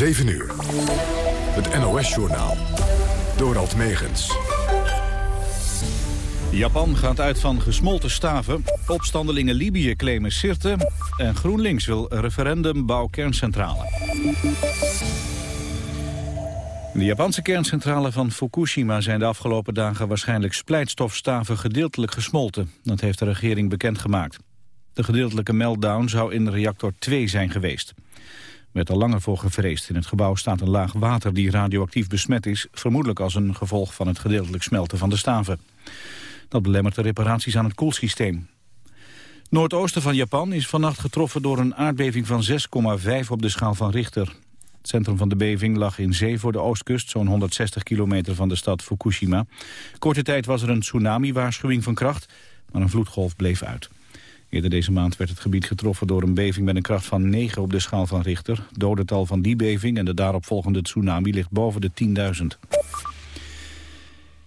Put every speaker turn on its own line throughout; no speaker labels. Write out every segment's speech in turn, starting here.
7 uur. Het NOS-journaal. Dorald Megens.
Japan gaat uit van gesmolten staven. Opstandelingen Libië claimen Sirte. En GroenLinks wil referendum bouw kerncentrale. De Japanse kerncentrale van Fukushima zijn de afgelopen dagen waarschijnlijk splijtstofstaven gedeeltelijk gesmolten. Dat heeft de regering bekendgemaakt. De gedeeltelijke meltdown zou in reactor 2 zijn geweest. Er werd al langer voor gevreesd. In het gebouw staat een laag water die radioactief besmet is... vermoedelijk als een gevolg van het gedeeltelijk smelten van de staven. Dat belemmert de reparaties aan het koelsysteem. Noordoosten van Japan is vannacht getroffen door een aardbeving van 6,5 op de schaal van Richter. Het centrum van de beving lag in zee voor de oostkust, zo'n 160 kilometer van de stad Fukushima. Korte tijd was er een tsunami-waarschuwing van kracht, maar een vloedgolf bleef uit. Eerder deze maand werd het gebied getroffen door een beving met een kracht van 9 op de schaal van Richter. Dodental van die beving en de daaropvolgende tsunami ligt boven de 10.000.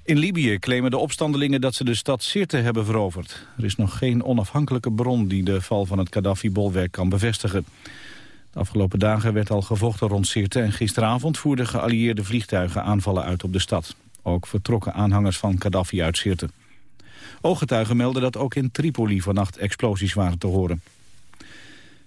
In Libië claimen de opstandelingen dat ze de stad Sirte hebben veroverd. Er is nog geen onafhankelijke bron die de val van het Gaddafi-bolwerk kan bevestigen. De afgelopen dagen werd al gevochten rond Sirte en gisteravond voerden geallieerde vliegtuigen aanvallen uit op de stad. Ook vertrokken aanhangers van Gaddafi uit Sirte. Ooggetuigen melden dat ook in Tripoli vannacht explosies waren te horen.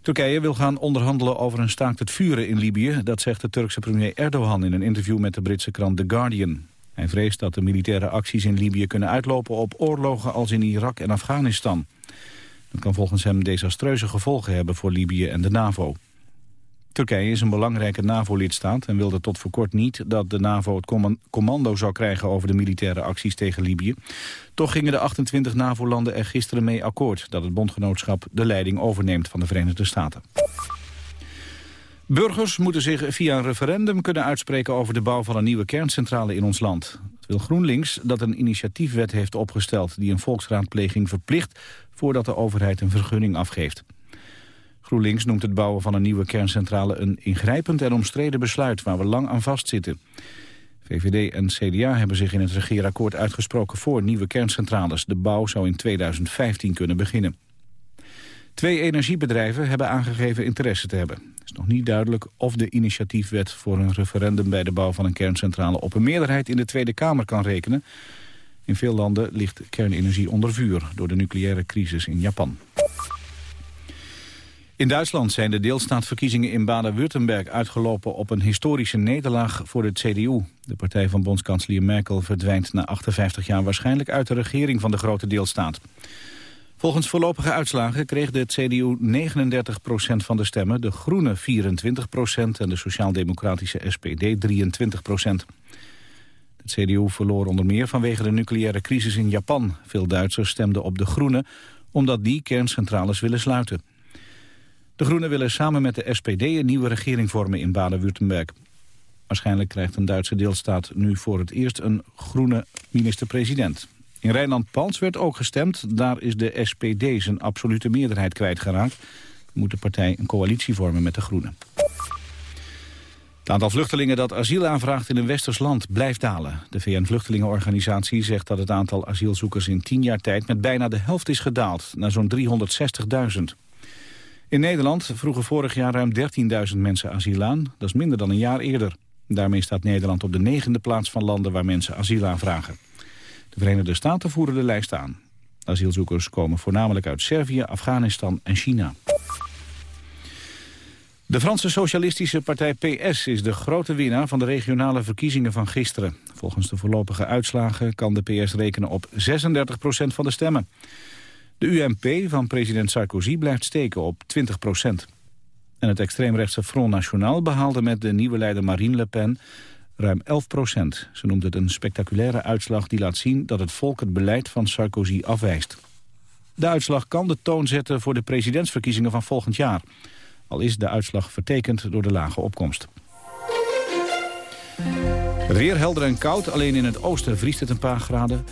Turkije wil gaan onderhandelen over een staakt het vuren in Libië. Dat zegt de Turkse premier Erdogan in een interview met de Britse krant The Guardian. Hij vreest dat de militaire acties in Libië kunnen uitlopen op oorlogen als in Irak en Afghanistan. Dat kan volgens hem desastreuze gevolgen hebben voor Libië en de NAVO. Turkije is een belangrijke NAVO-lidstaat en wilde tot voor kort niet dat de NAVO het commando zou krijgen over de militaire acties tegen Libië. Toch gingen de 28 NAVO-landen er gisteren mee akkoord dat het bondgenootschap de leiding overneemt van de Verenigde Staten. Burgers moeten zich via een referendum kunnen uitspreken over de bouw van een nieuwe kerncentrale in ons land. Het wil GroenLinks dat een initiatiefwet heeft opgesteld die een volksraadpleging verplicht voordat de overheid een vergunning afgeeft. GroenLinks noemt het bouwen van een nieuwe kerncentrale een ingrijpend en omstreden besluit waar we lang aan vastzitten. VVD en CDA hebben zich in het regeerakkoord uitgesproken voor nieuwe kerncentrales. De bouw zou in 2015 kunnen beginnen. Twee energiebedrijven hebben aangegeven interesse te hebben. Het is nog niet duidelijk of de initiatiefwet voor een referendum bij de bouw van een kerncentrale op een meerderheid in de Tweede Kamer kan rekenen. In veel landen ligt kernenergie onder vuur door de nucleaire crisis in Japan. In Duitsland zijn de deelstaatverkiezingen in Baden-Württemberg uitgelopen op een historische nederlaag voor de CDU. De partij van bondskanselier Merkel verdwijnt na 58 jaar waarschijnlijk uit de regering van de grote deelstaat. Volgens voorlopige uitslagen kreeg de CDU 39% van de stemmen, de Groenen 24% en de Sociaal-Democratische SPD 23% De CDU verloor onder meer vanwege de nucleaire crisis in Japan. Veel Duitsers stemden op de Groenen omdat die kerncentrales willen sluiten. De Groenen willen samen met de SPD een nieuwe regering vormen in Baden-Württemberg. Waarschijnlijk krijgt een Duitse deelstaat nu voor het eerst een groene minister-president. In Rijnland-Pals werd ook gestemd. Daar is de SPD zijn absolute meerderheid kwijtgeraakt. Moet de partij een coalitie vormen met de Groenen. Het aantal vluchtelingen dat asiel aanvraagt in een westers land blijft dalen. De VN-vluchtelingenorganisatie zegt dat het aantal asielzoekers in tien jaar tijd met bijna de helft is gedaald, naar zo'n 360.000. In Nederland vroegen vorig jaar ruim 13.000 mensen asiel aan. Dat is minder dan een jaar eerder. Daarmee staat Nederland op de negende plaats van landen waar mensen asiel aanvragen. De Verenigde Staten voeren de lijst aan. Asielzoekers komen voornamelijk uit Servië, Afghanistan en China. De Franse socialistische partij PS is de grote winnaar van de regionale verkiezingen van gisteren. Volgens de voorlopige uitslagen kan de PS rekenen op 36% van de stemmen. De UMP van president Sarkozy blijft steken op 20 procent. En het extreemrechtse Front National behaalde met de nieuwe leider Marine Le Pen ruim 11 procent. Ze noemt het een spectaculaire uitslag die laat zien dat het volk het beleid van Sarkozy afwijst. De uitslag kan de toon zetten voor de presidentsverkiezingen van volgend jaar. Al is de uitslag vertekend door de lage opkomst. Het weer helder en koud, alleen in het oosten vriest het een paar graden.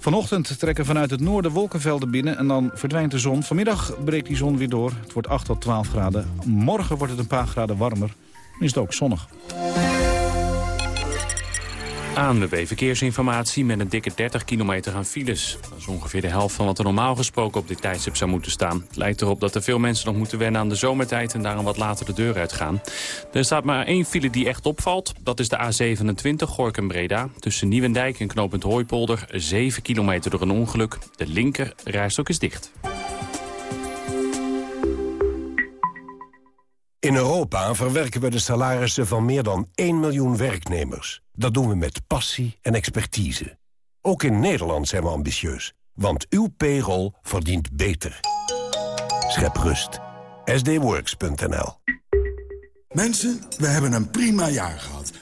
Vanochtend trekken vanuit het noorden wolkenvelden binnen en dan verdwijnt de zon. Vanmiddag breekt die zon weer door. Het wordt 8 tot 12 graden. Morgen wordt het een paar graden warmer. Dan is het ook zonnig.
ANWB Verkeersinformatie met een dikke 30 kilometer aan files. Dat is ongeveer de helft van wat er normaal gesproken op dit tijdstip zou moeten staan. Het lijkt erop dat er veel mensen nog moeten wennen aan de zomertijd... en daarom wat later de deur uitgaan. Er staat maar één file die echt opvalt. Dat is de A27 Gorkum-Breda. Tussen Nieuwendijk en knooppunt Hooipolder 7 kilometer door een ongeluk. De linker rijstok is dicht.
In Europa verwerken we de salarissen van meer dan 1 miljoen werknemers. Dat doen we met passie en expertise. Ook in Nederland zijn we ambitieus, want uw payroll verdient beter. Schep rust. sdworks.nl
Mensen, we hebben een prima jaar gehad.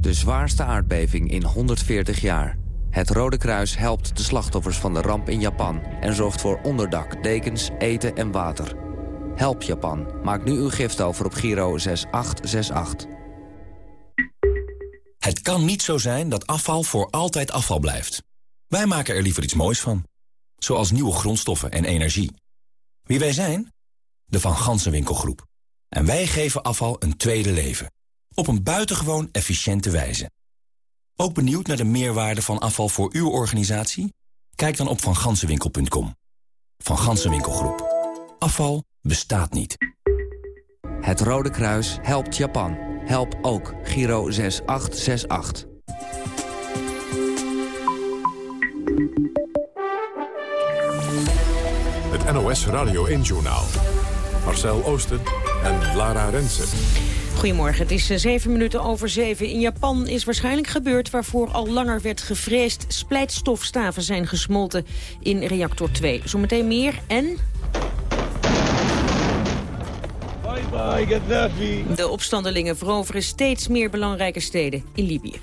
De zwaarste aardbeving in 140 jaar. Het Rode Kruis helpt de slachtoffers van de ramp in Japan... en zorgt voor onderdak, dekens, eten en water. Help Japan. Maak nu uw gift over op Giro 6868.
Het kan niet zo zijn dat afval voor altijd afval blijft. Wij maken er liever iets moois van. Zoals nieuwe grondstoffen en energie. Wie wij zijn? De Van Gansenwinkelgroep. En wij geven afval een tweede leven. Op een buitengewoon efficiënte wijze. Ook benieuwd naar de meerwaarde van afval voor uw organisatie? Kijk dan op vangansenwinkel.com. Van Gansenwinkelgroep. Afval bestaat niet.
Het Rode Kruis helpt Japan. Help ook Giro 6868.
Het NOS Radio 1-journaal. Marcel Oosten en Lara Rensen.
Goedemorgen, het is eh, zeven minuten over zeven. In Japan is waarschijnlijk gebeurd waarvoor al langer werd gevreesd. Splijtstofstaven zijn gesmolten in reactor 2. Zometeen meer en...
Bye bye, Gaddafi.
De opstandelingen veroveren steeds meer belangrijke steden in Libië.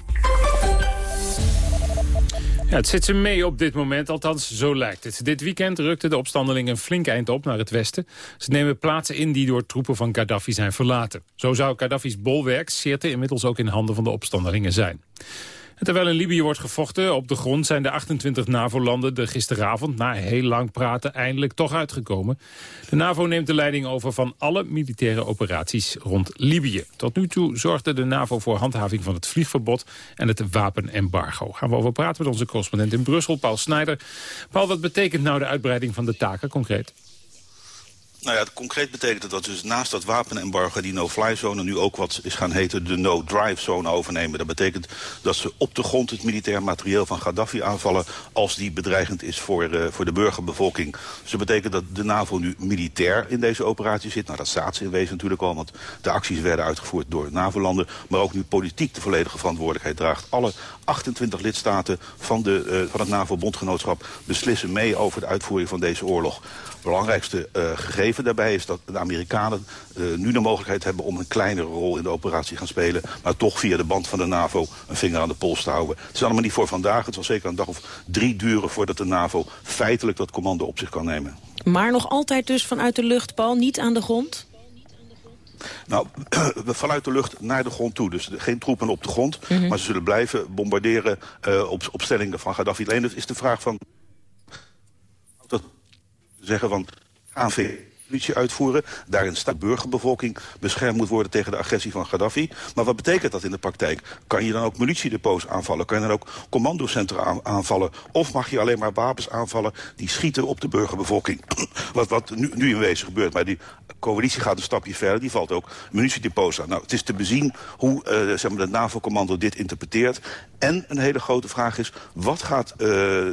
Ja, het zit ze mee op dit moment, althans zo lijkt het. Dit weekend rukten de opstandelingen een flink eind op naar het westen. Ze nemen plaatsen in die door troepen van Gaddafi zijn verlaten. Zo zou Gaddafi's bolwerk Sirte inmiddels ook in handen van de opstandelingen zijn. Terwijl in Libië wordt gevochten op de grond... zijn de 28 NAVO-landen er gisteravond, na heel lang praten... eindelijk toch uitgekomen. De NAVO neemt de leiding over van alle militaire operaties rond Libië. Tot nu toe zorgde de NAVO voor handhaving van het vliegverbod... en het wapenembargo. Gaan we over praten met onze correspondent in Brussel, Paul Snijder. Paul, wat betekent nou de uitbreiding van de taken concreet?
Nou ja, concreet betekent het dat dus naast dat wapenembargo die no-fly zone nu ook wat is gaan heten de no-drive zone overnemen. Dat betekent dat ze op de grond het militair materieel van Gaddafi aanvallen als die bedreigend is voor, uh, voor de burgerbevolking. Dus dat betekent dat de NAVO nu militair in deze operatie zit. Nou, dat staat ze in wezen natuurlijk al, want de acties werden uitgevoerd door NAVO-landen. Maar ook nu politiek de volledige verantwoordelijkheid draagt. Alle 28 lidstaten van, de, uh, van het NAVO-bondgenootschap beslissen mee over de uitvoering van deze oorlog belangrijkste uh, gegeven daarbij is dat de Amerikanen uh, nu de mogelijkheid hebben om een kleinere rol in de operatie te gaan spelen. Maar toch via de band van de NAVO een vinger aan de pols te houden. Het is allemaal niet voor vandaag. Het zal zeker een dag of drie duren voordat de NAVO feitelijk dat commando op zich kan nemen.
Maar nog altijd dus vanuit de lucht, Paul, niet aan de grond?
Nou, vanuit de lucht naar de grond toe. Dus geen troepen op de grond. Mm -hmm. Maar ze zullen blijven bombarderen uh, op, op stellingen van Gaddafi. Alleen is de vraag van... Dat zeggen van ANV politie uitvoeren. Daarin staat burgerbevolking beschermd moet worden tegen de agressie van Gaddafi. Maar wat betekent dat in de praktijk? Kan je dan ook munitiedepots aanvallen? Kan je dan ook commandocentra aanvallen? Of mag je alleen maar wapens aanvallen die schieten op de burgerbevolking? wat wat nu, nu in wezen gebeurt. Maar die coalitie gaat een stapje verder. Die valt ook munitiedepots aan. Nou, het is te bezien hoe uh, zeg maar, de NAVO-commando dit interpreteert. En een hele grote vraag is, wat gaat uh,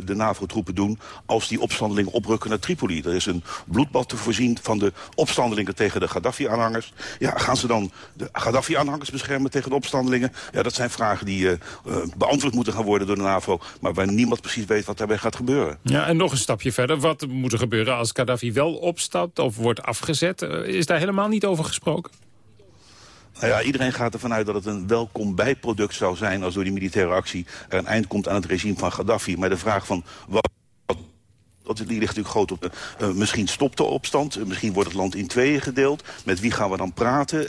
de NAVO-troepen doen als die opstandelingen oprukken naar Tripoli? Er is een bloedbad te voorzien van de opstandelingen tegen de Gaddafi-aanhangers. Ja, gaan ze dan de Gaddafi-aanhangers beschermen tegen de opstandelingen? Ja, dat zijn vragen die uh, uh, beantwoord moeten gaan worden door de NAVO... maar waar niemand precies weet wat daarbij gaat gebeuren.
Ja, en nog een stapje verder. Wat moet er gebeuren als Gaddafi wel opstapt of wordt afgezet? Uh, is daar helemaal niet over gesproken?
Nou ja, iedereen gaat ervan uit dat het een welkom bijproduct zou zijn... als door die militaire actie er een eind komt aan het regime van Gaddafi. Maar de vraag van wat dat, die ligt natuurlijk groot op. Uh, misschien stopt de opstand, uh, misschien wordt het land in tweeën gedeeld. Met wie gaan we dan praten?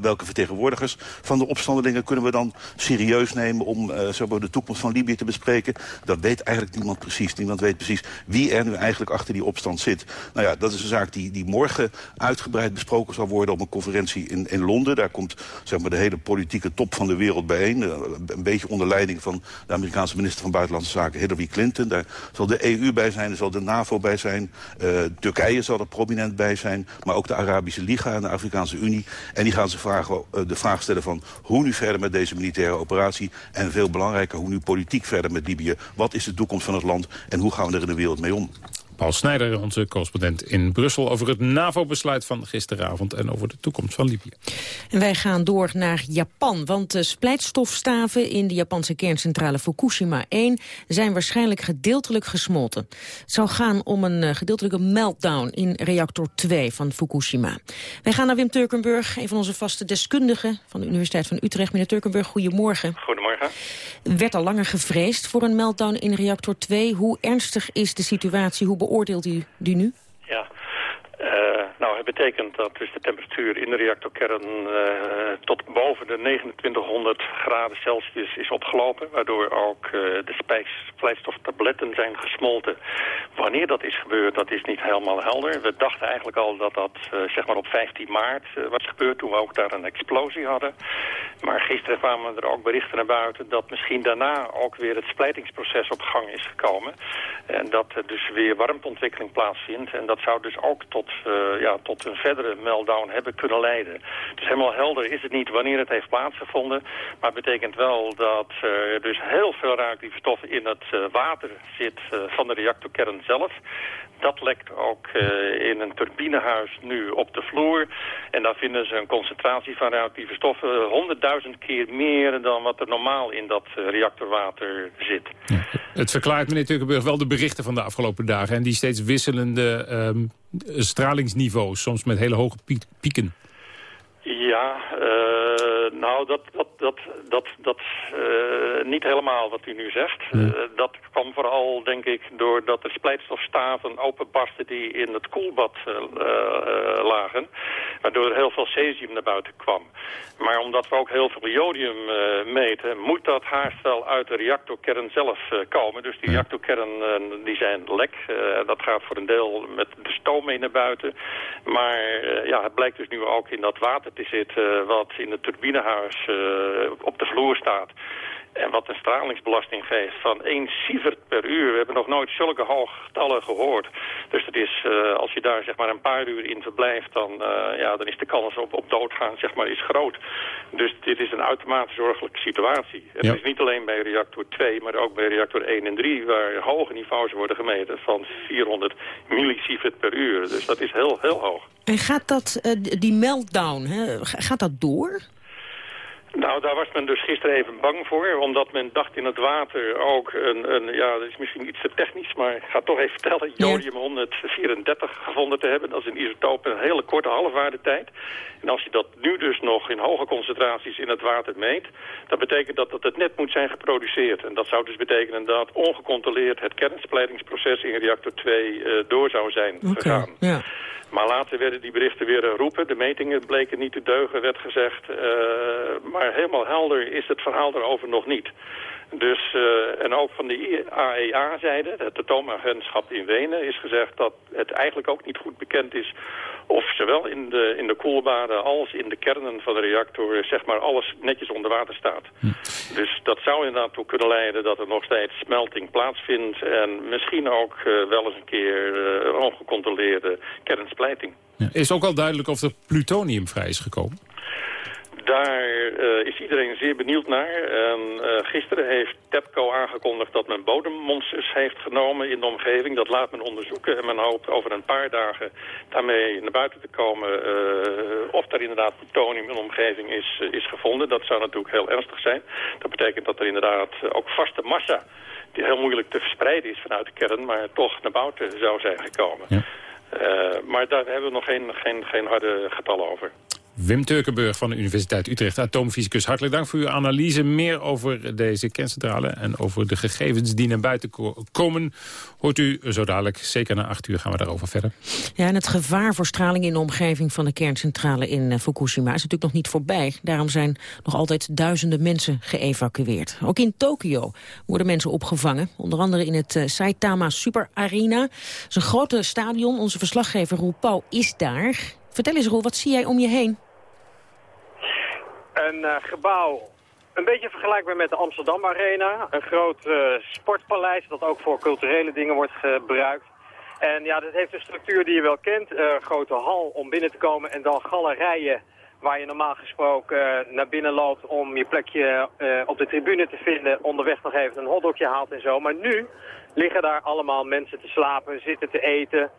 Welke vertegenwoordigers van de opstandelingen kunnen we dan serieus nemen... om de toekomst van Libië te bespreken? Dat weet eigenlijk niemand precies. Niemand weet precies wie er nu eigenlijk achter die opstand zit. Nou ja, dat is een zaak die, die morgen uitgebreid besproken zal worden... op een conferentie in, in Londen. Daar komt zeg maar, de hele politieke top van de wereld bijeen. een beetje onder leiding van de Amerikaanse minister van Buitenlandse Zaken... Hillary Clinton. Daar zal de EU bij zijn er zal de NAVO bij zijn. Uh, Turkije zal er prominent bij zijn. Maar ook de Arabische Liga en de Afrikaanse Unie. En die gaan ze vragen, uh, de vraag stellen van hoe nu verder met deze militaire operatie. En veel belangrijker, hoe nu politiek verder met Libië. Wat is de toekomst van het land en hoe gaan we er in de wereld mee om?
Paul Snijder, onze correspondent in Brussel... over het NAVO-besluit van gisteravond en over de toekomst van Libië.
En wij gaan door naar Japan, want de splijtstofstaven... in de Japanse kerncentrale Fukushima 1 zijn waarschijnlijk gedeeltelijk gesmolten. Het zou gaan om een eh, gedeeltelijke meltdown in reactor 2 van Fukushima. Wij gaan naar Wim Turkenburg, een van onze vaste deskundigen... van de Universiteit van Utrecht. Meneer Turkenburg, goedemorgen.
Goedemorgen.
Werd al langer gevreesd voor een meltdown in reactor 2. Hoe ernstig is de situatie? Hoe beoordeelt u die nu?
Ja, uh, nou, het betekent dat dus de temperatuur in de reactorkern uh, tot boven de 2900 graden Celsius is opgelopen. Waardoor ook uh, de splijtstoftabletten zijn gesmolten. Wanneer dat is gebeurd, dat is niet helemaal helder. We dachten eigenlijk al dat dat zeg maar op 15 maart was gebeurd. Toen we ook daar een explosie hadden. Maar gisteren kwamen er ook berichten naar buiten dat misschien daarna ook weer het splijtingsproces op gang is gekomen. En dat er dus weer warmteontwikkeling plaatsvindt. En dat zou dus ook tot ja, tot een verdere meltdown hebben kunnen leiden. Dus helemaal helder is het niet wanneer het heeft plaatsgevonden. Maar het betekent wel dat er dus heel veel radioactieve stoffen in het uh, water zit uh, van de reactorkern zelf. Dat lekt ook uh, in een turbinehuis nu op de vloer. En daar vinden ze een concentratie van radioactieve stoffen honderdduizend keer meer dan wat er normaal in dat uh, reactorwater zit.
Ja. Het verklaart, meneer Turkenburg, wel de berichten van de afgelopen dagen. En die steeds wisselende um, stralingsniveaus, soms met hele hoge pieken.
Ja, uh, nou, dat, dat, dat, dat, dat uh, niet helemaal wat u nu zegt. Uh, dat kwam vooral, denk ik, doordat de splijtstofstaven openbarsten die in het koelbad lagen. Waardoor er heel veel cesium naar buiten kwam. Maar omdat we ook heel veel jodium meten, moet dat haast wel uit de reactorkern zelf komen. Dus die reactorkern, die zijn lek. dat gaat voor een deel met de stoom mee naar buiten. Maar ja, het blijkt dus nu ook in dat water te zitten wat in het turbinehuis uh, op de vloer staat. En wat een stralingsbelasting geeft van 1 sievert per uur. We hebben nog nooit zulke hoge getallen gehoord. Dus dat is, uh, als je daar zeg maar een paar uur in verblijft, dan, uh, ja, dan is de kans op, op doodgaan zeg maar, is groot. Dus dit is een uitermate zorgelijke situatie. Het ja. is niet alleen bij reactor 2, maar ook bij reactor 1 en 3... waar hoge niveaus worden gemeten van 400 millisievert per uur. Dus dat is heel, heel hoog.
En gaat dat, uh, die meltdown, hè, gaat dat door?
Nou, daar was men dus gisteren even bang voor, omdat men dacht in het water ook een, een ja, dat is misschien iets te technisch, maar ik ga toch even vertellen, jodium 134 gevonden te hebben. Dat is een isotoop in een hele korte halfwaardetijd. En als je dat nu dus nog in hoge concentraties in het water meet, dat betekent dat, dat het net moet zijn geproduceerd. En dat zou dus betekenen dat ongecontroleerd het kernsplijtingsproces in reactor 2 uh, door zou zijn okay, gegaan.
Ja.
Maar later werden die berichten weer roepen. De metingen bleken niet te deugen, werd gezegd. Uh, maar helemaal helder is het verhaal erover nog niet. Dus, uh, en ook van de AEA-zijde, het atoomagentschap in Wenen, is gezegd dat het eigenlijk ook niet goed bekend is of zowel in de, in de koelbaden als in de kernen van de reactor zeg maar alles netjes onder water staat. Hm. Dus dat zou inderdaad toe kunnen leiden dat er nog steeds smelting plaatsvindt en misschien ook uh, wel eens een keer uh, ongecontroleerde kernsplijting.
Ja. Is ook al duidelijk of er plutonium vrij is gekomen?
Daar uh, is iedereen zeer benieuwd naar. En, uh, gisteren heeft TEPCO aangekondigd dat men bodemmonsters heeft genomen in de omgeving. Dat laat men onderzoeken en men hoopt over een paar dagen daarmee naar buiten te komen uh, of er inderdaad plutonium in de omgeving is, is gevonden. Dat zou natuurlijk heel ernstig zijn. Dat betekent dat er inderdaad ook vaste massa, die heel moeilijk te verspreiden is vanuit de kern, maar toch naar buiten zou zijn gekomen. Ja. maar daar hebben we nog geen, geen, geen harde getallen over.
Wim Turkenburg van de Universiteit Utrecht, atoomfysicus. Hartelijk dank voor uw analyse. Meer over deze kerncentrale en over de gegevens die naar buiten komen... hoort u zo dadelijk. Zeker na acht uur gaan we daarover verder.
Ja, en het gevaar voor straling in de omgeving van de kerncentrale in eh, Fukushima... is natuurlijk nog niet voorbij. Daarom zijn nog altijd duizenden mensen geëvacueerd. Ook in Tokio worden mensen opgevangen. Onder andere in het uh, Saitama Super Arena. Het is een grote stadion. Onze verslaggever Roel Pauw is daar. Vertel eens Roel, wat zie jij om je heen?
Een uh, gebouw een beetje vergelijkbaar met de Amsterdam Arena. Een groot uh, sportpaleis dat ook voor culturele dingen wordt gebruikt. En ja, dat heeft een structuur die je wel kent. Uh, grote hal om binnen te komen en dan galerijen waar je normaal gesproken naar binnen loopt om je plekje op de tribune te vinden. Onderweg nog even een hotdogje haalt en zo. Maar nu liggen daar allemaal mensen te slapen, zitten te eten.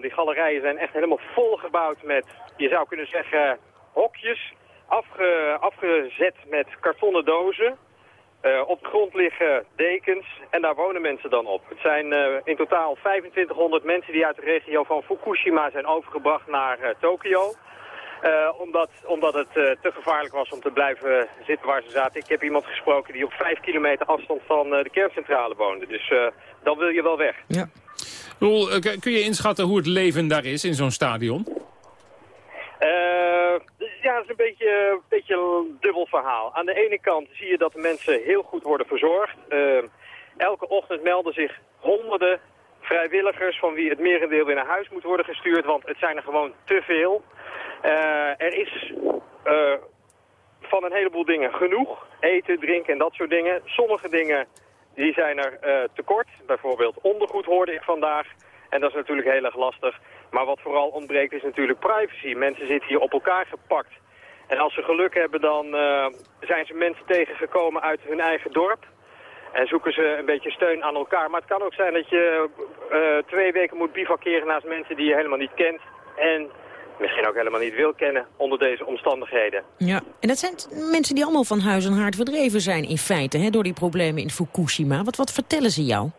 die galerijen zijn echt helemaal volgebouwd met, je zou kunnen zeggen, hokjes afge, afgezet met kartonnen dozen. Uh, op de grond liggen dekens en daar wonen mensen dan op. Het zijn uh, in totaal 2500 mensen die uit de regio van Fukushima zijn overgebracht naar uh, Tokio. omdat, omdat het te gevaarlijk was om te blijven zitten waar ze zaten. Ik heb iemand gesproken die op 5 kilometer afstand van de kerncentrale woonde. Dus dan wil je wel weg.
Ja. Roel, kun je inschatten hoe het leven daar is in zo'n stadion?
Ja, dat is een beetje, een beetje dubbel verhaal. Aan de ene kant zie je dat de mensen heel goed worden verzorgd. Uh, elke ochtend melden zich honderden vrijwilligers van wie het merendeel weer naar huis moet worden gestuurd, want het zijn er gewoon te veel. Uh, er is van een heleboel dingen genoeg. Eten, drinken en dat soort dingen. Sommige dingen die zijn er tekort. Bijvoorbeeld ondergoed hoorde ik vandaag. En dat is natuurlijk heel erg lastig. Maar wat vooral ontbreekt is natuurlijk privacy. Mensen zitten hier op elkaar gepakt. En als ze geluk hebben, dan uh, zijn ze mensen tegengekomen uit hun eigen dorp. En zoeken ze een beetje steun aan elkaar. Maar het kan ook zijn dat je uh, twee weken moet bivakeren naast mensen die je helemaal niet kent. En misschien ook helemaal niet wil kennen onder deze omstandigheden.
Ja, en dat zijn mensen die allemaal van huis en haard verdreven zijn in feite, hè, door die problemen in Fukushima. Wat, wat vertellen ze jou?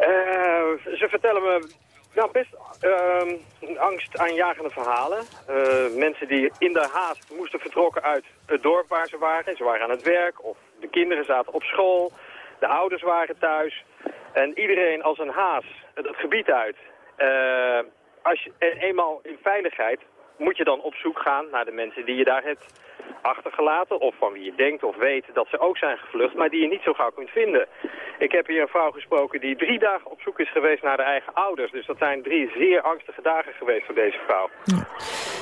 Uh, ze vertellen me nou, best uh, angstaanjagende verhalen. Uh, mensen die in de haast moesten vertrokken uit het dorp waar ze waren. Ze waren aan het werk of de kinderen zaten op school. De ouders waren thuis. En iedereen als een haas het gebied uit. Uh, als je, en eenmaal in veiligheid moet je dan op zoek gaan naar de mensen die je daar hebt achtergelaten. Of van wie je denkt of weet dat ze ook zijn gevlucht, maar die je niet zo gauw kunt vinden. Ik heb hier een vrouw gesproken die drie dagen op zoek is geweest naar de eigen ouders. Dus dat zijn drie zeer angstige dagen geweest voor deze vrouw.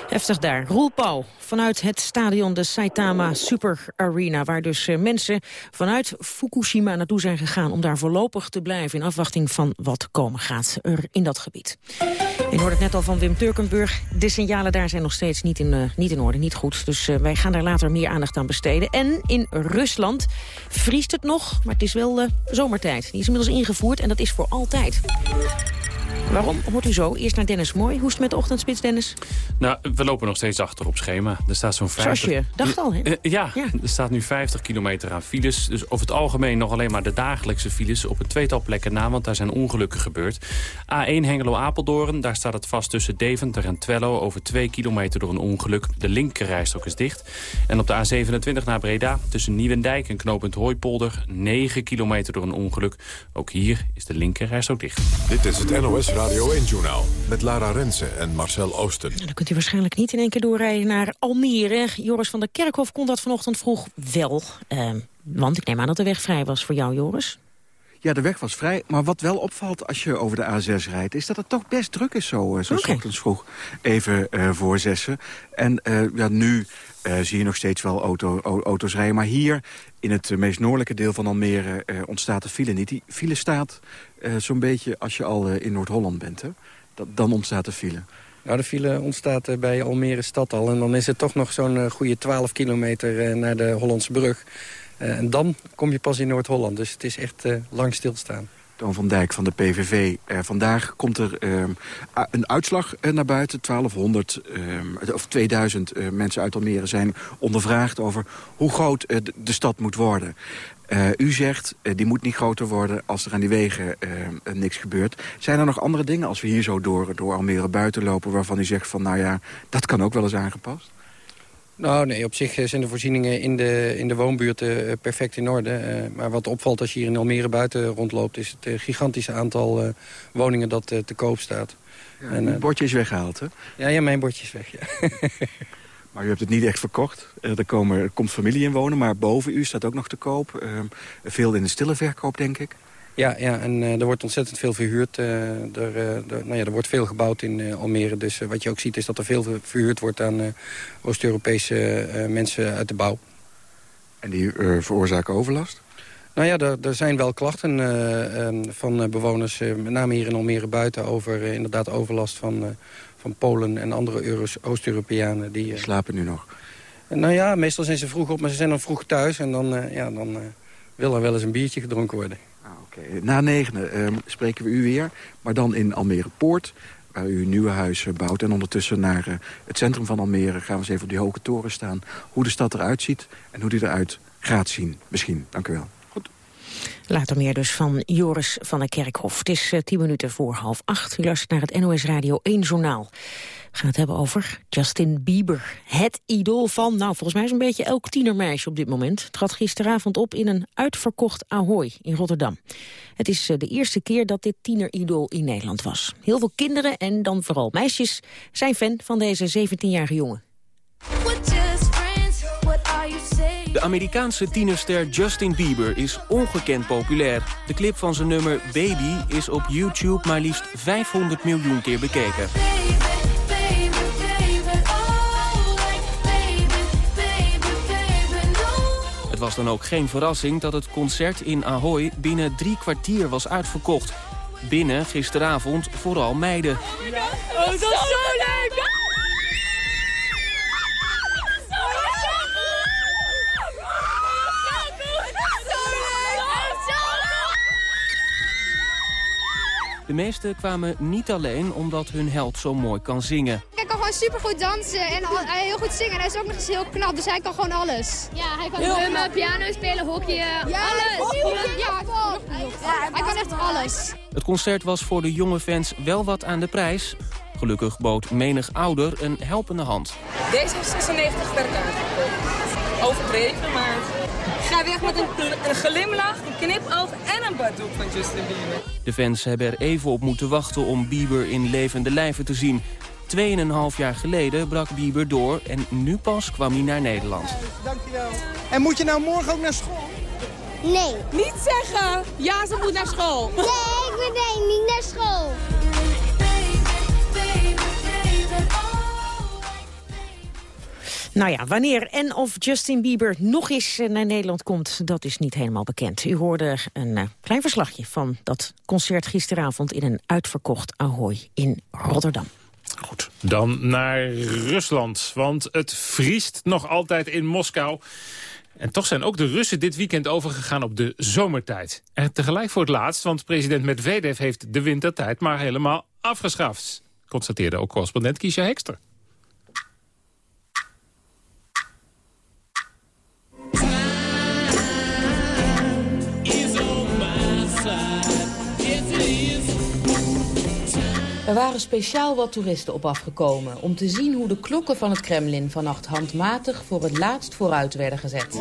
Heftig daar. Roel Pauw vanuit het stadion de Saitama Super Arena... waar dus eh, mensen vanuit Fukushima naartoe zijn gegaan... om daar voorlopig te blijven in afwachting van wat komen gaat er in dat gebied. Je hoorde het net al van Wim Turkenburg. De signalen daar zijn nog steeds niet in, uh, niet in orde, niet goed. Dus uh, wij gaan daar later meer aandacht aan besteden. En in Rusland vriest het nog, maar het is wel uh, zomertijd. Die is inmiddels ingevoerd en dat is voor altijd. Waarom? Hoort u zo. Eerst naar Dennis Mooi. Hoe is het met de ochtendspits, Dennis?
Nou, we lopen nog steeds achter op schema. Er staat zo'n 50...
Zoals je dacht al, hè?
Ja, ja, er staat nu 50 kilometer aan files. Dus over het algemeen nog alleen maar de dagelijkse files... op een tweetal plekken na, want daar zijn ongelukken gebeurd. A1 Hengelo-Apeldoorn, daar staat het vast tussen Deventer en Twello... over 2 kilometer door een ongeluk. De linkerrijstok is dicht. En op de A27 naar Breda, tussen Nieuwendijk en knooppunt Hooipolder... 9 kilometer door een ongeluk. Ook hier is de linkerrijstok dicht.
Dit is het NOS Radio 1-journaal met Lara Rensen en Marcel Oosten.
Dan kunt u waarschijnlijk niet in één keer doorrijden naar Almere. Joris van der Kerkhof kon dat vanochtend vroeg wel. Uh, want ik neem aan dat de weg vrij was voor jou, Joris.
Ja, de weg was vrij. Maar wat wel opvalt als je over de A6 rijdt... is dat het toch best druk is zo, uh, zo okay. ochtends vroeg. Even uh, voor zessen. En uh, ja, nu zie je nog steeds wel auto, auto's rijden. Maar hier, in het meest noordelijke deel van Almere... ontstaat de file niet. Die file staat zo'n beetje als je al in Noord-Holland bent. Hè? Dat, dan ontstaat de file.
Nou, de file ontstaat bij Almere stad al. En dan is het toch nog zo'n goede 12 kilometer naar de Hollandse brug... Uh, en dan kom je pas in Noord-Holland. Dus het is echt uh, lang stilstaan.
Toon van Dijk van de PVV. vandaag komt er ehm, een uitslag naar buiten. 1200 ehm, of 2000 mensen uit Almere zijn ondervraagd over hoe groot de stad moet worden. U zegt, die moet niet groter worden als er aan die wegen uh, niks gebeurt. Zijn er nog andere dingen als we hier zo door, door Almere buiten lopen... waarvan u zegt van, nou ja, dat kan ook wel eens aangepast?
Nou nee, op zich zijn de voorzieningen in de, in de woonbuurten perfect in orde. maar wat opvalt als je hier in Almere buiten rondloopt... is het gigantische aantal woningen dat te koop staat.
Ja, en, het bordje is weggehaald, hè?
Ja, ja, mijn bordje is weg, ja.
Maar u hebt het niet echt verkocht. Er, komen, er komt familie in wonen, maar boven u staat ook nog te koop. Veel in de stille verkoop, denk ik.
Ja, ja en uh, er wordt ontzettend veel verhuurd. Uh, er, er, nou ja, er wordt veel gebouwd in Almere. Dus wat je ook ziet is dat er veel verhuurd wordt aan Oost-Europese mensen uit de bouw.
En die veroorzaken overlast?
Nou ja, er, er zijn wel klachten van bewoners, met name hier in Almere buiten... over inderdaad overlast van van Polen en andere Oost-Europeanen. Die,
eh, slapen nu nog?
Nou ja, meestal zijn ze vroeg op, maar ze zijn dan vroeg thuis. En dan, ja, dan wil er wel eens een biertje gedronken worden.
Oké, Na negen uh, spreken we u weer, maar dan in Almere Poort waar u een nieuwe huis bouwt. En ondertussen naar het centrum van Almere gaan we eens even op die hoge toren staan. Hoe de stad eruit ziet en hoe die eruit gaat zien. Misschien. Dank u wel.
Later meer dus van Joris van der Kerkhof. Het is uh, tien minuten voor half acht. U luistert naar het NOS Radio 1 Journaal. We gaan het hebben over Justin Bieber. Het idool van, nou volgens mij is een beetje elk tienermeisje op dit moment. Trad gisteravond op in een uitverkocht Ahoy in Rotterdam. Het is uh, de eerste keer dat dit tieneridool in Nederland was. Heel veel kinderen en dan vooral meisjes zijn fan van deze 17-jarige jongen.
De Amerikaanse tienerster Justin Bieber is ongekend populair. De clip van zijn nummer Baby is op YouTube maar liefst 500 miljoen keer bekeken. Was dan ook geen verrassing dat het concert in Ahoy binnen drie kwartier was uitverkocht. Binnen gisteravond vooral meiden.
Oh, dat is zo leuk!
De meesten kwamen niet alleen omdat hun held zo mooi kan zingen.
Hij kan gewoon supergoed dansen en heel goed zingen. En hij is ook nog eens heel knap, dus hij kan gewoon alles.
Ja, hij kan drummen, piano spelen, hockey, ja, alles.
Ja, hij kan echt alles.
Het concert was voor de jonge fans wel wat aan de prijs. Gelukkig bood menig ouder een helpende hand.
Deze is 96 per kaart. Overdreven, maar ga weg met een, een glimlach, een knipoog en een baddoek van Justin Bieber.
De fans hebben er even op moeten wachten om Bieber in levende lijven te zien. Tweeënhalf jaar geleden brak Bieber door en nu pas kwam hij naar Nederland.
Dankjewel. En moet je nou morgen ook naar school?
Nee.
Niet zeggen, ja ze moet naar school.
Nee, ik ben nee, niet naar school.
Nou ja, wanneer en of Justin Bieber nog eens eh, naar Nederland komt, dat is niet helemaal bekend. U hoorde een uh, klein verslagje van dat concert gisteravond in een uitverkocht Ahoy in Rotterdam.
Goed, dan naar Rusland, want het vriest nog altijd in Moskou. En toch zijn ook de Russen dit weekend overgegaan op de zomertijd. En tegelijk voor het laatst, want president Medvedev heeft de wintertijd maar helemaal afgeschaft. Constateerde ook correspondent Kiesja Hekster.
Er waren speciaal wat toeristen op afgekomen... om te zien hoe de klokken van het Kremlin vannacht handmatig voor het laatst vooruit werden gezet.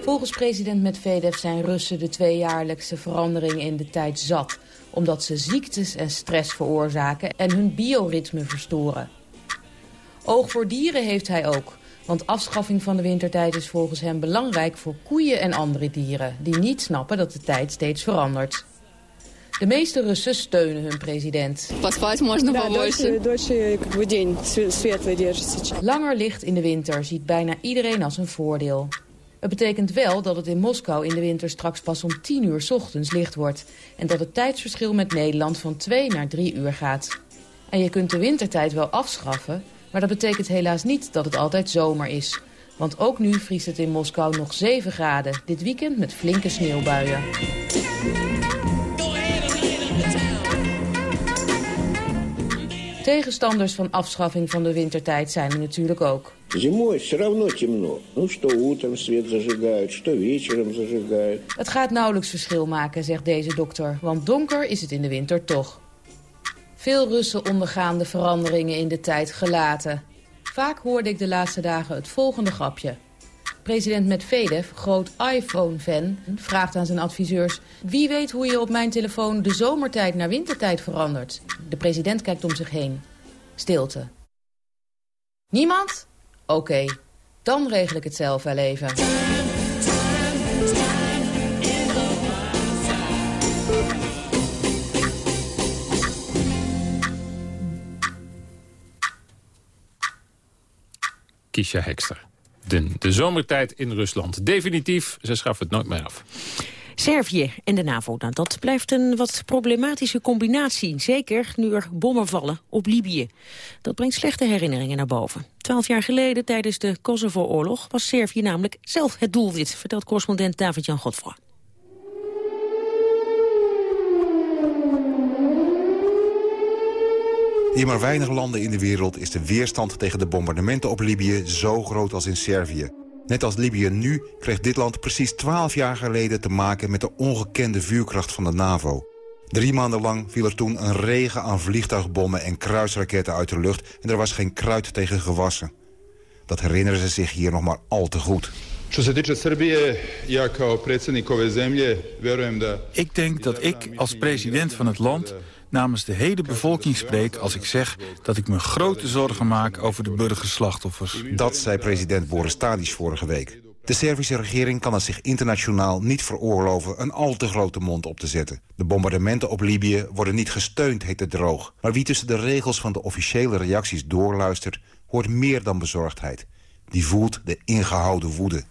Volgens president Medvedev zijn Russen de tweejaarlijkse verandering in de tijd zat... omdat ze ziektes en stress veroorzaken en hun bioritme verstoren. Oog voor dieren heeft hij ook... Want afschaffing van de wintertijd is volgens hem belangrijk voor koeien en andere dieren... die niet snappen dat de tijd steeds verandert. De meeste Russen steunen hun president. Langer licht in de winter ziet bijna iedereen als een voordeel. Het betekent wel dat het in Moskou in de winter straks pas om 10 uur ochtends licht wordt... en dat het tijdsverschil met Nederland van 2 naar 3 uur gaat. En je kunt de wintertijd wel afschaffen... Maar dat betekent helaas niet dat het altijd zomer is. Want ook nu vriest het in Moskou nog 7 graden. Dit weekend met flinke sneeuwbuien. Tegenstanders van afschaffing van de wintertijd zijn er natuurlijk ook. Het gaat nauwelijks verschil maken, zegt deze dokter. Want donker is het in de winter toch. Veel Russen ondergaan de veranderingen in de tijd gelaten. Vaak hoorde ik de laatste dagen het volgende grapje. President Medvedev, groot iPhone-fan, vraagt aan zijn adviseurs... wie weet hoe je op mijn telefoon de zomertijd naar wintertijd verandert. De president kijkt om zich heen. Stilte. Niemand? Oké, dan regel ik het zelf wel even.
Kisha Hekster. De, de zomertijd in Rusland. Definitief, ze schaffen het nooit meer af.
Servië en de NAVO, nou, dat blijft een wat problematische combinatie. Zeker nu er bommen vallen op Libië. Dat brengt slechte herinneringen naar boven. Twaalf jaar geleden, tijdens de Kosovo-oorlog... was Servië namelijk zelf het doelwit, vertelt correspondent David-Jan Godfroy.
In maar weinig landen in de wereld is de weerstand tegen de bombardementen op Libië zo groot als in Servië. Net als Libië nu kreeg dit land precies 12 jaar geleden te maken met de ongekende vuurkracht van de NAVO. Drie maanden lang viel er toen een regen aan vliegtuigbommen en kruisraketten uit de lucht... en er was geen kruid tegen gewassen. Dat herinneren ze zich hier nog maar al te goed.
Ik denk dat ik als president van het land namens de hele bevolking spreek als ik zeg dat ik me grote zorgen maak over de burgerslachtoffers.
Dat zei president Boris Tadic vorige week. De Servische regering kan het zich internationaal niet veroorloven een al te grote mond op te zetten. De bombardementen op Libië worden niet gesteund, heet het droog. Maar wie tussen de regels van de officiële reacties doorluistert, hoort meer dan bezorgdheid. Die voelt de ingehouden woede.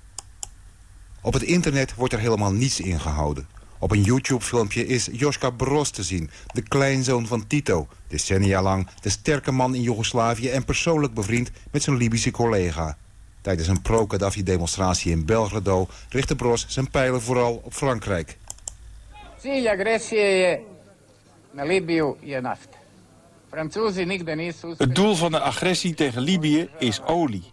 Op het internet wordt er helemaal niets ingehouden. Op een YouTube-filmpje is Joska Broz te zien, de kleinzoon van Tito. Decennia lang de sterke man in Joegoslavië en persoonlijk bevriend met zijn Libische collega. Tijdens een pro-Gaddafi-demonstratie in Belgrado richtte Broz zijn pijlen vooral op Frankrijk.
Cilj agressie je na Libië je naft.
Het doel van de agressie tegen Libië is olie.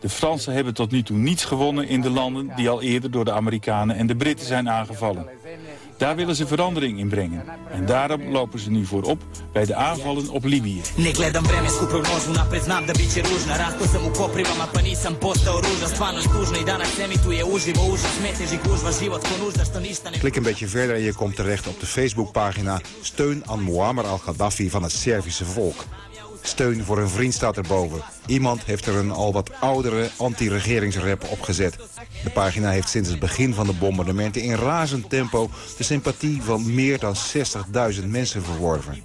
De Fransen hebben tot nu toe niets gewonnen in de landen die al eerder door de Amerikanen en de Britten zijn aangevallen. Daar willen ze verandering in brengen. En daarom lopen ze nu voorop bij de aanvallen op Libië.
Klik een beetje verder en je komt terecht op de Facebookpagina Steun aan Muammar al-Gaddafi van het Servische volk. Steun voor een vriend staat erboven. Iemand heeft er een al wat oudere anti-regeringsrap opgezet. De pagina heeft sinds het begin van de bombardementen in razend tempo... de sympathie van meer dan 60.000 mensen verworven.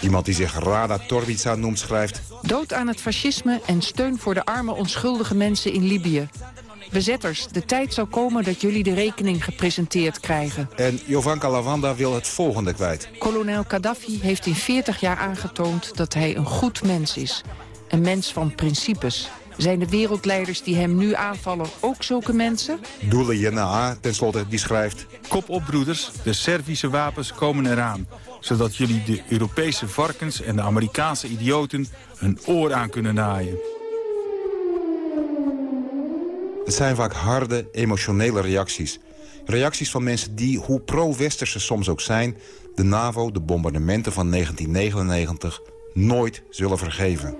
Iemand die zich Rada Torbica noemt schrijft...
Dood aan het fascisme en steun voor de arme onschuldige mensen in Libië. Bezetters, de tijd zal komen dat jullie de rekening gepresenteerd krijgen.
En Jovanka Lavanda wil het volgende kwijt.
Kolonel Gaddafi heeft in 40 jaar aangetoond dat hij een goed mens is. Een mens van principes. Zijn de wereldleiders die hem nu aanvallen ook zulke mensen?
Doele Jena tenslotte, die schrijft...
Kop op, broeders. De Servische wapens komen eraan. Zodat jullie de Europese varkens en de Amerikaanse idioten... een oor aan kunnen naaien.
Het zijn vaak harde, emotionele reacties. Reacties van mensen die, hoe pro-westers ze soms ook zijn... de NAVO de bombardementen van 1999 nooit zullen vergeven.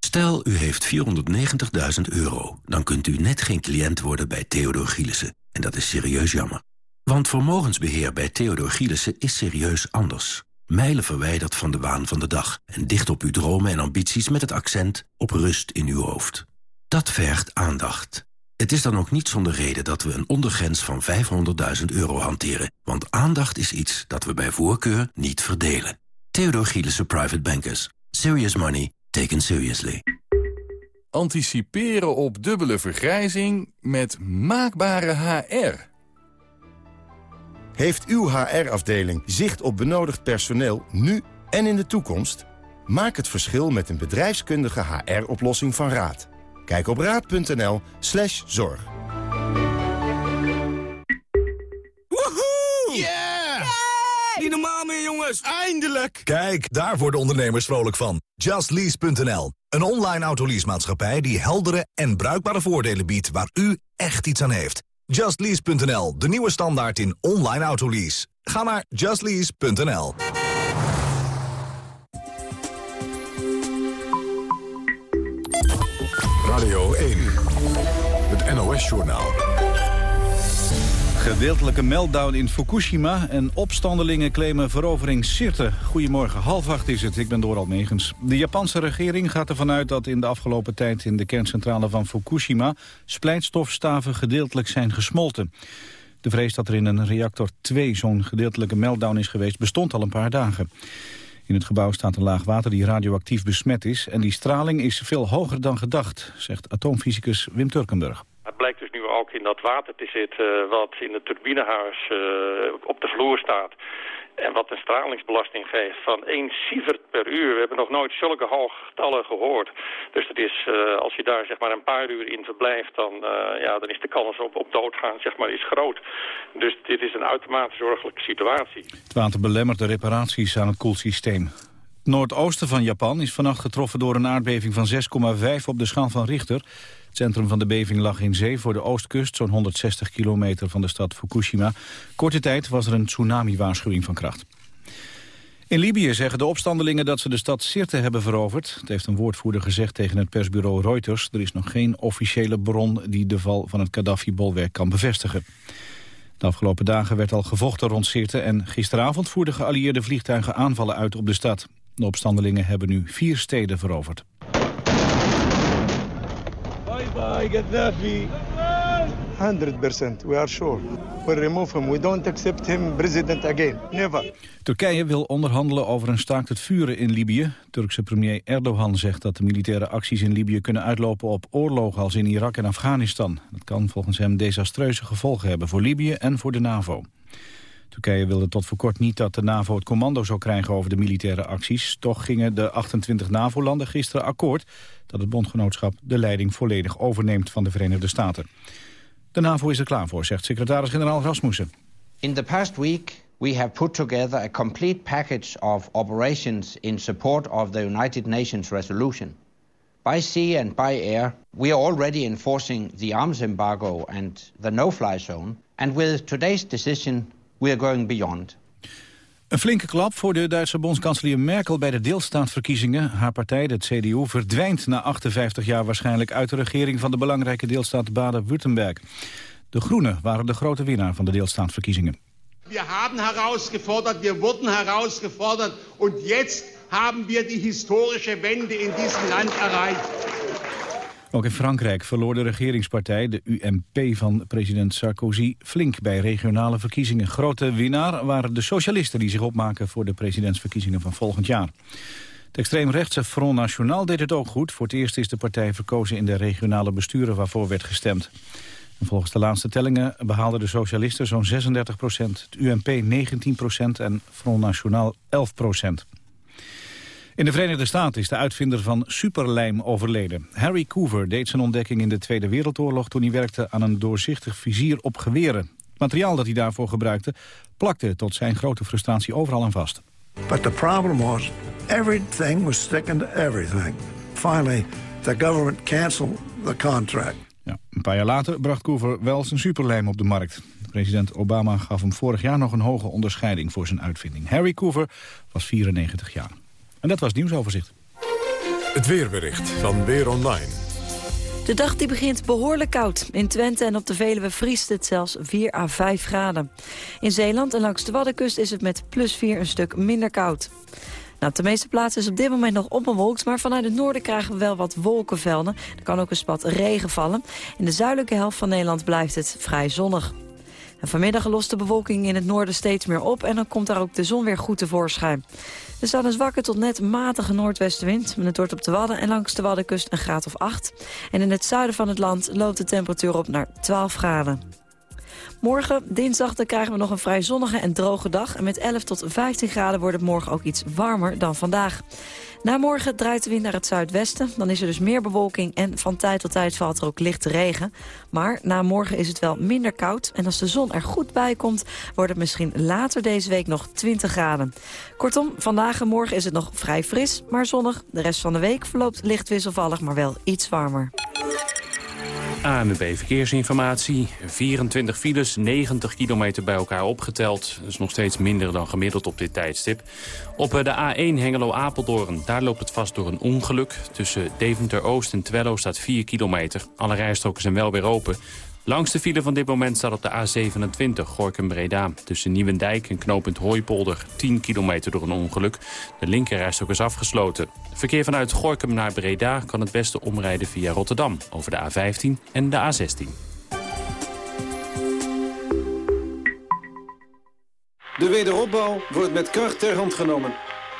Stel, u heeft 490.000 euro. Dan kunt u net geen cliënt worden bij Theodor Gielissen. En dat is serieus jammer. Want vermogensbeheer bij Theodor Gielissen is serieus anders. Mijlen verwijderd van de waan van de dag. En dicht op uw dromen en ambities met het accent op rust in uw hoofd. Dat vergt aandacht. Het is dan ook niet zonder reden dat we een ondergrens van 500.000 euro hanteren. Want aandacht is iets dat we bij voorkeur niet verdelen. Theodor Gielissen Private Bankers. Serious money taken seriously.
Anticiperen op dubbele vergrijzing met maakbare HR.
Heeft uw HR-afdeling zicht op benodigd personeel nu
en in de toekomst? Maak het verschil met een bedrijfskundige HR-oplossing van Raad. Kijk op raad.nl slash zorg.
Woehoe!
Yeah!
Niet normaal meer, jongens!
Eindelijk!
Kijk, daar worden ondernemers vrolijk van. JustLease.nl, een online autoleasemaatschappij die heldere en bruikbare voordelen biedt waar u echt iets aan heeft. JustLease.nl, de nieuwe standaard in online autolease. Ga naar JustLease.nl.
Radio 1, het NOS-journaal.
Gedeeltelijke meltdown in Fukushima en opstandelingen claimen verovering Sirte. Goedemorgen, half acht is het, ik ben Doral Megens. De Japanse regering gaat ervan uit dat in de afgelopen tijd in de kerncentrale van Fukushima splijtstofstaven gedeeltelijk zijn gesmolten. De vrees dat er in een reactor 2 zo'n gedeeltelijke meltdown is geweest bestond al een paar dagen. In het gebouw staat een laag water die radioactief besmet is en die straling is veel hoger dan gedacht, zegt atoomfysicus Wim Turkenburg.
Ook in dat water te zitten wat in het turbinehuis uh, op de vloer staat. En wat een stralingsbelasting geeft van 1 sievert per uur. We hebben nog nooit zulke hoge getallen gehoord. Dus dat is, uh, als je daar zeg maar een paar uur in verblijft, dan, ja, dan is de kans op, op doodgaan zeg maar, is groot. Dus dit is een uitermate zorgelijke situatie.
Het water belemmert de reparaties aan het koelsysteem. Het noordoosten van Japan is vannacht getroffen door een aardbeving van 6,5 op de schaal van Richter. Centrum van de beving lag in zee voor de oostkust, zo'n 160 kilometer van de stad Fukushima. Korte tijd was er een tsunami-waarschuwing van kracht. In Libië zeggen de opstandelingen dat ze de stad Sirte hebben veroverd. Het heeft een woordvoerder gezegd tegen het persbureau Reuters. Er is nog geen officiële bron die de val van het Gaddafi-bolwerk kan bevestigen. De afgelopen dagen werd al gevochten rond Sirte... en gisteravond voerden geallieerde vliegtuigen aanvallen uit op de stad. De opstandelingen hebben nu vier steden veroverd.
Bye, Gaddafi. 100%, we are sure. We remove him. We don't accept him president again. Never.
Turkije wil onderhandelen over een staakt het vuren in Libië. Turkse premier Erdogan zegt dat de militaire acties in Libië kunnen uitlopen op oorlogen als in Irak en Afghanistan. Dat kan volgens hem desastreuze gevolgen hebben voor Libië en voor de NAVO. Turkije wilde tot voor kort niet dat de NAVO het commando zou krijgen over de militaire acties. Toch gingen de 28 NAVO-landen gisteren akkoord dat het bondgenootschap de leiding volledig overneemt van de Verenigde Staten. De NAVO is er klaar voor, zegt secretaris-generaal Rasmussen.
In the past week we have put together a complete package of operations in support of the United Nations resolution. By sea and by air, we are already enforcing the arms embargo and the no-fly zone. And with today's decision, we are going beyond.
Een flinke klap voor de Duitse bondskanselier Merkel bij de deelstaatverkiezingen. Haar partij, de CDU, verdwijnt na 58 jaar waarschijnlijk uit de regering van de belangrijke deelstaat Baden-Württemberg. De Groenen waren de grote winnaar van de deelstaatverkiezingen.
We hebben herausgefordert, we worden herausgefordert en jetzt hebben we die historische Wende in diesem Land erreicht.
Ook in Frankrijk verloor de regeringspartij, de UMP van president Sarkozy, flink bij regionale verkiezingen. Grote winnaar waren de socialisten die zich opmaken voor de presidentsverkiezingen van volgend jaar. Het extreemrechtse Front National deed het ook goed. Voor het eerst is de partij verkozen in de regionale besturen waarvoor werd gestemd. En volgens de laatste tellingen behaalden de socialisten zo'n 36 procent, het UMP 19 procent en Front National 11 procent. In de Verenigde Staten is de uitvinder van superlijm overleden. Harry Coover deed zijn ontdekking in de Tweede Wereldoorlog... toen hij werkte aan een doorzichtig vizier op geweren. Het materiaal dat hij daarvoor gebruikte plakte tot zijn grote frustratie overal aan vast.
But the problem was, everything was sticking to everything. Finally, the government canceled the contract.
Ja, een paar jaar later bracht Coover wel zijn superlijm op de markt. President Obama gaf hem vorig jaar nog een hoge onderscheiding voor zijn uitvinding. Harry Coover was 94 jaar. En dat was het nieuwsoverzicht.
Het weerbericht van Weer Online.
De dag die begint behoorlijk koud. In Twente en op de Veluwe vriest het zelfs 4 à 5 graden. In Zeeland en langs de Waddenkust is het met plus 4 een stuk minder koud. Nou, op de meeste plaatsen is op dit moment nog onbewolkt... maar vanuit het noorden krijgen we wel wat wolkenvelden. Er kan ook een spat regen vallen. In de zuidelijke helft van Nederland blijft het vrij zonnig. Vanmiddag lost de bewolking in het noorden steeds meer op... en dan komt daar ook de zon weer goed tevoorschijn. Er staat een zwakke tot net matige noordwestenwind. Het wordt op de Wadden en langs de Waddenkust een graad of 8. En in het zuiden van het land loopt de temperatuur op naar 12 graden. Morgen, dinsdag, dan krijgen we nog een vrij zonnige en droge dag. En met 11 tot 15 graden wordt het morgen ook iets warmer dan vandaag. Na morgen draait de wind naar het zuidwesten. Dan is er dus meer bewolking en van tijd tot tijd valt er ook lichte regen. Maar na morgen is het wel minder koud. En als de zon er goed bij komt, wordt het misschien later deze week nog 20 graden. Kortom, vandaag en morgen is het nog vrij fris, maar zonnig. De rest van de week verloopt licht wisselvallig, maar wel iets warmer.
ANWB Verkeersinformatie. 24 files, 90 kilometer bij elkaar opgeteld. Dat is nog steeds minder dan gemiddeld op dit tijdstip. Op eh, de A1 Hengelo-Apeldoorn, daar loopt het vast door een ongeluk. Tussen Deventer-Oost en Twello staat 4 kilometer. Alle rijstroken zijn wel weer open. Langs de file van dit moment staat op de A27 Gorkum-Breda. Tussen Nieuwendijk en knooppunt Hooipolder 10 kilometer door een ongeluk. De linkerrijstok is afgesloten. Verkeer vanuit Gorkum naar Breda kan het beste omrijden via Rotterdam... over de A15 en de A16.
De wederopbouw wordt met kracht ter hand genomen.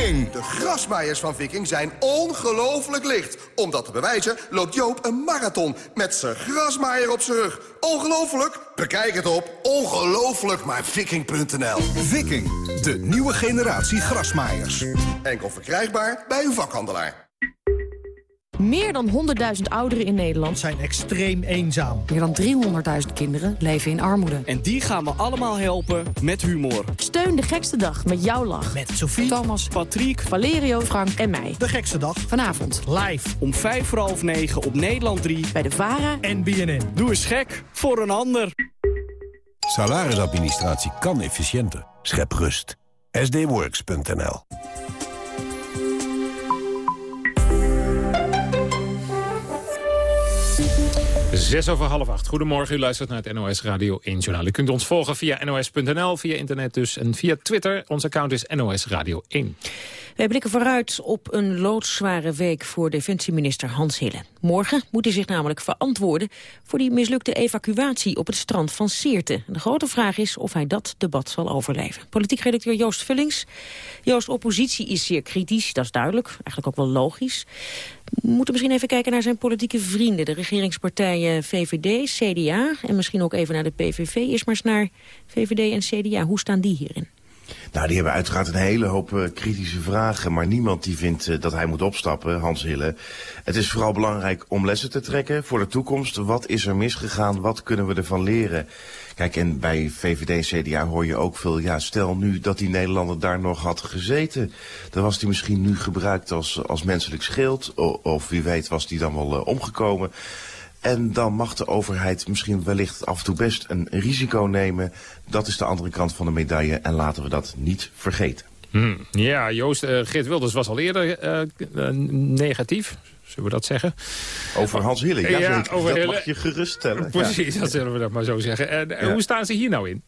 Viking! De grasmaaiers van Viking zijn ongelooflijk licht. Om dat te bewijzen loopt Joop een marathon met zijn grasmaaier op zijn rug. Ongelooflijk? Bekijk het op ongelooflijkmaarviking.nl Viking, de nieuwe generatie grasmaaiers. Enkel verkrijgbaar bij uw vakhandelaar.
Meer dan 100.000 ouderen in Nederland zijn extreem eenzaam. Meer dan 300.000 kinderen leven in armoede.
En die gaan we allemaal helpen met humor.
Steun de gekste dag met jouw lach.
Met Sophie,
Thomas,
Patrick,
Valerio, Frank en mij.
De gekste dag.
Vanavond.
Live. Om vijf voor half negen op Nederland 3.
Bij de VARA
en BNN. Doe eens gek voor een ander.
Salarisadministratie kan efficiënter. Schep rust. sdworks.nl
Zes over half acht. Goedemorgen, u luistert naar het NOS Radio 1 Journaal. U kunt ons volgen via nos.nl, via internet dus en via Twitter. Ons account is NOS Radio 1.
Wij blikken vooruit op een loodzware week voor defensieminister Hans Hille. Morgen moet hij zich namelijk verantwoorden voor die mislukte evacuatie op het strand van Seerte. De grote vraag is of hij dat debat zal overleven. Politiek redacteur Joost Vullings. Joost, oppositie is zeer kritisch, dat is duidelijk. Eigenlijk ook wel logisch. We moeten misschien even kijken naar zijn politieke vrienden. De regeringspartijen VVD, CDA en misschien ook even naar de PVV. Eerst maar eens naar VVD en CDA. Hoe staan die hierin?
Nou, die hebben uiteraard een hele hoop uh, kritische vragen. Maar niemand die vindt uh, dat hij moet opstappen, Hans Hille. Het is vooral belangrijk om lessen te trekken voor de toekomst. Wat is er misgegaan? Wat kunnen we ervan leren? Kijk, en bij VVD en CDA hoor je ook veel... ja, stel nu dat die Nederlander daar nog had gezeten... dan was die misschien nu gebruikt als, als menselijk schild... of wie weet was die dan wel uh, omgekomen... En dan mag de overheid misschien wellicht af en toe best een risico nemen. Dat is de andere kant van de medaille en laten we dat niet vergeten.
Hmm. Ja, Joost, uh, Geert Wilders was al eerder uh, uh, negatief. Zullen we dat zeggen?
Over Hans Hille, ja,
ja
over dat Hille. mag je geruststellen.
Precies,
ja.
dat zullen we dat maar zo zeggen. En ja. hoe staan ze hier nou in?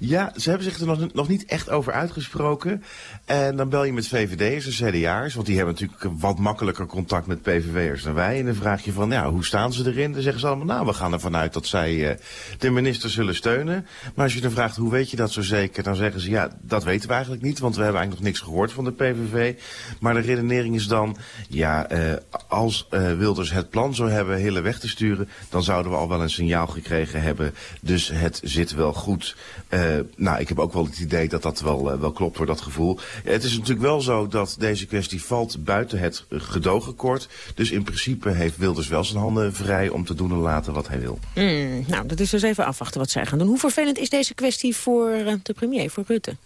Ja, ze hebben zich er nog, nog niet echt over uitgesproken. En dan bel je met VVD'ers en CDA'ers, want die hebben natuurlijk wat makkelijker contact met PVV'ers dan wij. En dan vraag je van, ja, hoe staan ze erin? Dan zeggen ze allemaal, nou, we gaan ervan uit dat zij uh, de minister zullen steunen. Maar als je dan vraagt, hoe weet je dat zo zeker? Dan zeggen ze, ja, dat weten we eigenlijk niet, want we hebben eigenlijk nog niks gehoord van de PVV. Maar de redenering is dan, ja, uh, als uh, Wilders het plan zou hebben Hille weg te sturen, dan zouden we al wel een signaal gekregen hebben. Dus het zit wel goed. Uh, nou, ik heb ook wel het idee dat dat wel, uh, wel klopt voor dat gevoel. Het is natuurlijk wel zo dat deze kwestie valt buiten het gedoogakkoord. Dus in principe heeft Wilders wel zijn handen vrij om te doen en laten wat hij wil.
Mm, nou, dat is dus even afwachten wat zij gaan doen. Hoe vervelend is deze kwestie voor de premier, voor Rutte?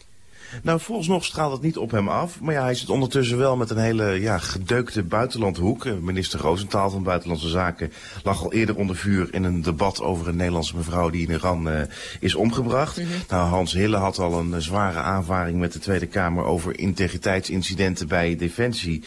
Nou, vooralsnog straalt het niet op hem af. Maar ja, hij zit ondertussen wel met een hele ja, gedeukte buitenlandhoek. Minister Roosentaal van Buitenlandse Zaken lag al eerder onder vuur in een debat over een Nederlandse mevrouw die in Iran uh, is omgebracht. Mm -hmm. Nou, Hans Hille had al een uh, zware aanvaring met de Tweede Kamer over integriteitsincidenten bij Defensie.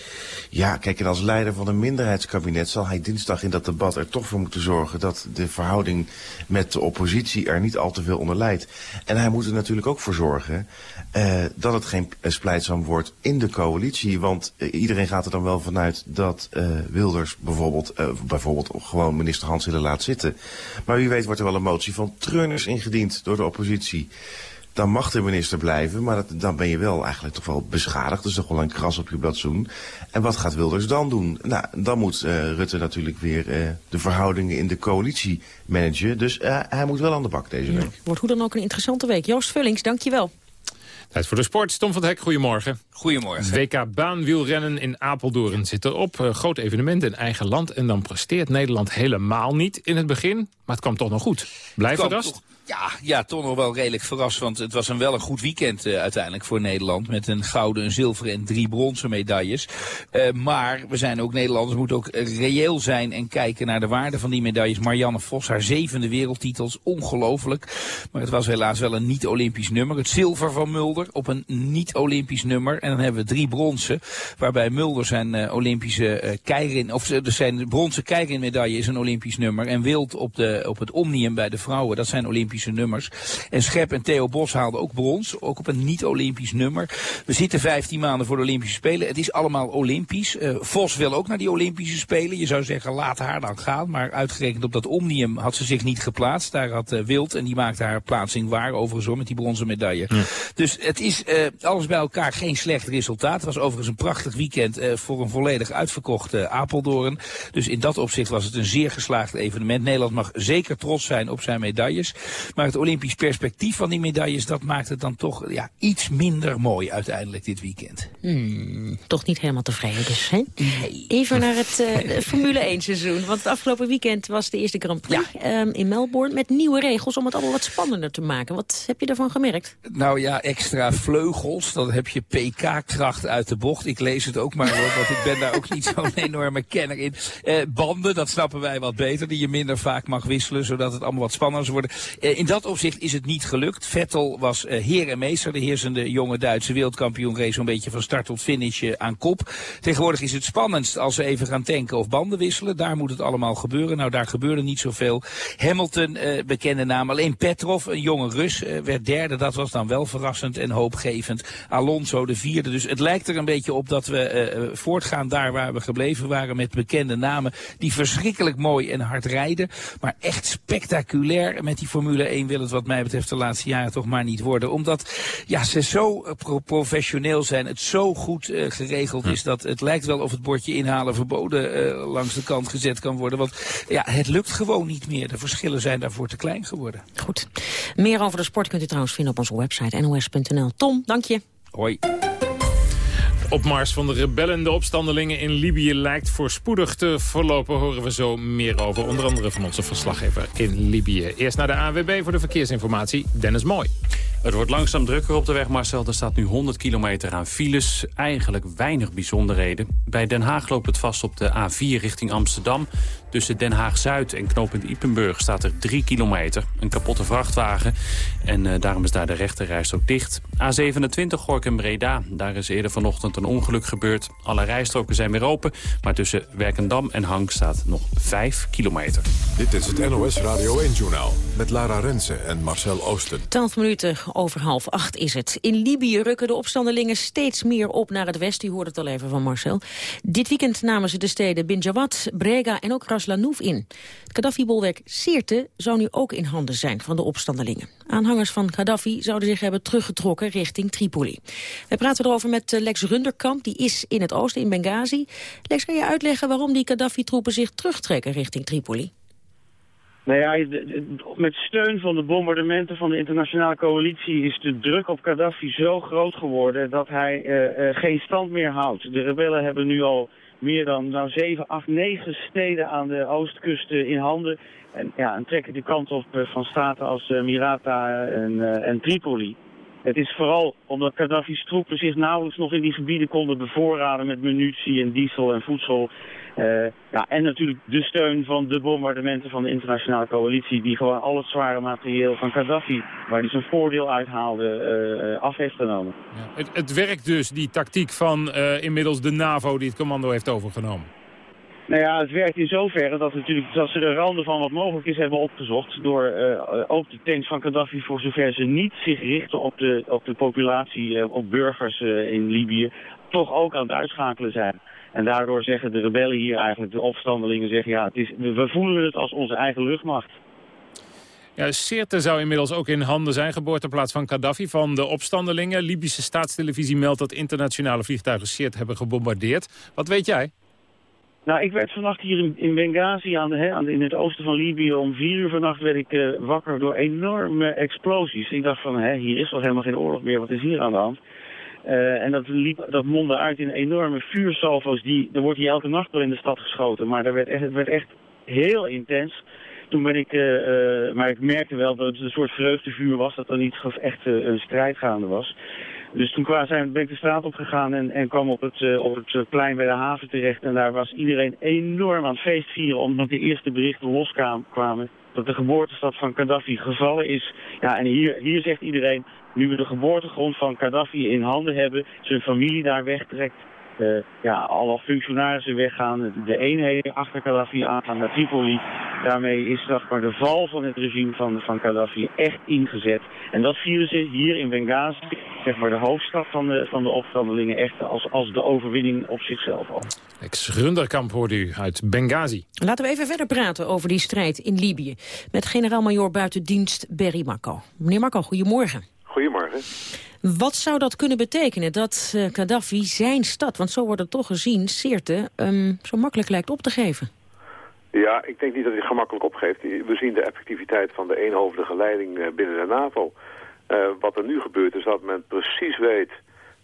Ja, kijk, en als leider van een minderheidskabinet zal hij dinsdag in dat debat er toch voor moeten zorgen dat de verhouding met de oppositie er niet al te veel onder leidt. En hij moet er natuurlijk ook voor zorgen. Uh, uh, dat het geen splijtzaam wordt in de coalitie. Want uh, iedereen gaat er dan wel vanuit dat uh, Wilders bijvoorbeeld, bijvoorbeeld gewoon minister Hans willen laat zitten. Maar wie weet wordt er wel een motie van treurners ingediend door de oppositie dan mag de minister blijven. Maar dat, dan ben je wel eigenlijk toch wel beschadigd. Dus toch wel een kras op je bladzoen. En wat gaat Wilders dan doen? Nou, dan moet Rutte natuurlijk weer de verhoudingen in de coalitie managen. Dus hij moet wel aan de bak deze week.
Wordt hoe dan ook een interessante week. Joost Vullings, dankjewel.
Tijd voor de sport. Tom van het Hek, goedemorgen.
Goedemorgen.
WK baanwielrennen in Apeldoorn zit erop. Uh, groot evenement in eigen land. En dan presteert Nederland helemaal niet in het begin. Maar het kwam toch nog goed. Blijf verrast.
Ja, ja, toch nog wel redelijk verrast. Want het was een wel een goed weekend uh, uiteindelijk voor Nederland. Met een gouden, een zilveren en drie bronzen medailles. Uh, maar we zijn ook Nederlanders, moeten ook reëel zijn en kijken naar de waarde van die medailles. Marianne Vos, haar zevende wereldtitels, ongelooflijk. Maar het was helaas wel een niet-Olympisch nummer. Het zilver van Mulder op een niet-Olympisch nummer. En dan hebben we drie bronzen. Waarbij Mulder zijn uh, Olympische keirin, of dus zijn bronzen keirin medaille is een Olympisch nummer. En Wild op, de, op het Omnium bij de vrouwen, dat zijn Olympische nummers. En Schep en Theo Bos haalden ook brons, ook op een niet-Olympisch nummer. We zitten 15 maanden voor de Olympische Spelen. Het is allemaal Olympisch. Uh, Vos wil ook naar die Olympische Spelen. Je zou zeggen, laat haar dan gaan. Maar uitgerekend op dat Omnium had ze zich niet geplaatst. Daar had uh, Wild en die maakte haar plaatsing waar, overigens met die bronzen medaille. Ja. Dus het is uh, alles bij elkaar geen slecht resultaat. Het was overigens een prachtig weekend voor een volledig uitverkochte Apeldoorn. Dus in dat opzicht was het een zeer geslaagd evenement. Nederland mag zeker trots zijn op zijn medailles. Maar het Olympisch perspectief van die medailles, dat maakt het dan toch ja, iets minder mooi uiteindelijk dit weekend.
Hmm, toch niet helemaal tevreden dus, hè? Nee. Even naar het uh, Formule 1 seizoen. Want het afgelopen weekend was de eerste Grand Prix ja. um, in Melbourne... met nieuwe regels om het allemaal wat spannender te maken. Wat heb je daarvan gemerkt?
Nou ja, extra vleugels. Dan heb je PK-kracht uit de bocht. Ik lees het ook maar hoor, want ik ben daar ook niet zo'n enorme kenner in. Uh, banden, dat snappen wij wat beter. Die je minder vaak mag wisselen, zodat het allemaal wat spannender wordt. Uh, in dat opzicht is het niet gelukt. Vettel was uh, heer en meester, de heersende jonge Duitse wereldkampioen race zo'n beetje van start tot finish uh, aan kop. Tegenwoordig is het spannendst als ze even gaan tanken of banden wisselen. Daar moet het allemaal gebeuren. Nou, daar gebeurde niet zoveel. Hamilton, bekende naam. Alleen Petrov, een jonge Rus, werd derde. Dat was dan wel verrassend en hoopgevend. Alonso de vierde. Dus het lijkt er een beetje op dat we voortgaan daar waar we gebleven waren met bekende namen. Die verschrikkelijk mooi en hard rijden. Maar echt spectaculair met die Formule 1 wil het wat mij betreft de laatste jaren toch maar niet worden. Omdat ja, ze zo pro professioneel zijn, het zo goed uh, geregeld is... dat het lijkt wel of het bordje inhalen verboden uh, langs de kant gezet kan worden. Want ja, het lukt gewoon niet meer. De verschillen zijn daarvoor te klein geworden.
Goed. Meer over de sport kunt u trouwens vinden op onze website nos.nl. Tom, dank je.
Hoi.
Opmars van de rebellen, de opstandelingen in Libië lijkt voorspoedig te verlopen. Horen we zo meer over, onder andere van onze verslaggever in Libië. Eerst naar de AWB voor de verkeersinformatie, Dennis Mooi.
Het wordt langzaam drukker op de weg, Marcel. Er staat nu 100 kilometer aan files. Eigenlijk weinig bijzonderheden. Bij Den Haag loopt het vast op de A4 richting Amsterdam. Tussen Den Haag-Zuid en knooppunt Ipenburg staat er 3 kilometer. Een kapotte vrachtwagen. En uh, daarom is daar de rechterreis ook dicht. A27 Gorkum-Breda. Daar is eerder vanochtend een ongeluk gebeurd. Alle rijstroken zijn weer open. Maar tussen Werkendam en Hank staat nog 5 kilometer.
Dit is het NOS Radio 1-journaal. Met Lara Rensen en Marcel Oosten.
12 minuten over half acht is het. In Libië rukken de opstandelingen steeds meer op naar het westen. U hoorde het al even van Marcel. Dit weekend namen ze de steden Binjawad, Brega en ook Ras Lanouf in. Het Gaddafi-bolwerk Sirte zou nu ook in handen zijn van de opstandelingen. Aanhangers van Gaddafi zouden zich hebben teruggetrokken richting Tripoli. We praten erover met Lex Runderkamp, die is in het oosten in Benghazi. Lex, kan je uitleggen waarom die Gaddafi-troepen zich terugtrekken richting Tripoli?
Nou ja, met steun van de bombardementen van de internationale coalitie is de druk op Gaddafi zo groot geworden dat hij uh, uh, geen stand meer houdt. De rebellen hebben nu al meer dan nou, 7, 8, 9 steden aan de oostkust in handen. En, ja, en trekken de kant op van staten als Mirata en, en Tripoli. Het is vooral omdat Gaddafi's troepen zich nauwelijks nog in die gebieden konden bevoorraden met munitie en diesel en voedsel. Uh, ja, en natuurlijk de steun van de bombardementen van de internationale coalitie... die gewoon al het zware materieel van Gaddafi, waar hij zijn voordeel uithaalde, uh, af heeft genomen.
Ja, het, het, werkt dus, die tactiek van uh, inmiddels de NAVO die het commando heeft overgenomen?
Nou ja, het werkt in zoverre dat, natuurlijk, dat ze de randen van wat mogelijk is hebben opgezocht... door uh, ook de tanks van Gaddafi, voor zover ze niet zich richten op de, op de populatie, uh, op burgers uh, in Libië... toch ook aan het uitschakelen zijn. En daardoor zeggen de rebellen hier eigenlijk, de opstandelingen zeggen... ja, het is, we voelen het als onze eigen luchtmacht.
Ja, Sirte zou inmiddels ook in handen zijn, geboorteplaats van Gaddafi, van de opstandelingen. Libische staatstelevisie meldt dat internationale vliegtuigen Sirte hebben gebombardeerd. Wat weet jij?
Nou, ik werd vannacht hier in, in Benghazi, aan de, hè, aan de, in het oosten van Libië, om vier uur vannacht werd ik uh, wakker door enorme explosies. Ik dacht van, hè, hier is wel helemaal geen oorlog meer, wat is hier aan de hand? Uh, en dat, liep, dat mondde uit in enorme vuursalvo's. Die, er wordt hier elke nacht door in de stad geschoten, maar er werd echt, het werd echt heel intens. Toen ben ik, uh, uh, maar ik merkte wel dat het een soort vreugdevuur was, dat er niet echt een strijd gaande was. Dus toen zijn, ben ik de straat opgegaan en, en kwam op het, op het plein bij de haven terecht. En daar was iedereen enorm aan het feest vieren omdat de eerste berichten loskwamen. Dat de geboortestad van Gaddafi gevallen is. Ja, en hier, hier zegt iedereen, nu we de geboortegrond van Gaddafi in handen hebben, zijn familie daar wegtrekt, uh, ja, alle functionarissen weggaan, de eenheden achter Gaddafi aangaan naar Tripoli. Daarmee is zeg maar, de val van het regime van, van Gaddafi echt ingezet. En dat vieren ze hier in Benghazi, zeg maar de hoofdstad van de, van de opstandelingen, echt als, als de overwinning op zichzelf al.
Ex-Runderkamp hoorde u uit Benghazi.
Laten we even verder praten over die strijd in Libië. Met generaal-majoor buitendienst Berry Marco. Meneer Marco, goedemorgen. Wat zou dat kunnen betekenen dat uh, Gaddafi zijn stad, want zo wordt het toch gezien, Sirte, um, zo makkelijk lijkt op te geven?
Ja, ik denk niet dat hij gemakkelijk opgeeft. We zien de effectiviteit van de eenhoofdige leiding uh, binnen de NAVO. Uh, wat er nu gebeurt is dat men precies weet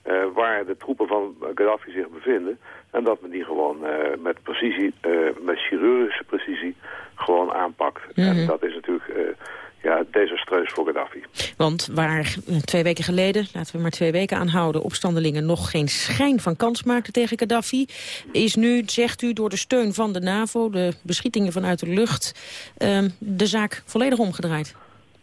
uh, waar de troepen van Gaddafi zich bevinden. En dat men die gewoon met precisie, met chirurgische precisie, gewoon aanpakt. Mm -hmm. En dat is natuurlijk ja, desastreus voor Gaddafi.
Want waar twee weken geleden, laten we maar twee weken aanhouden... opstandelingen nog geen schijn van kans maakten tegen Gaddafi... is nu, zegt u, door de steun van de NAVO, de beschietingen vanuit de lucht... Uh, de zaak volledig omgedraaid.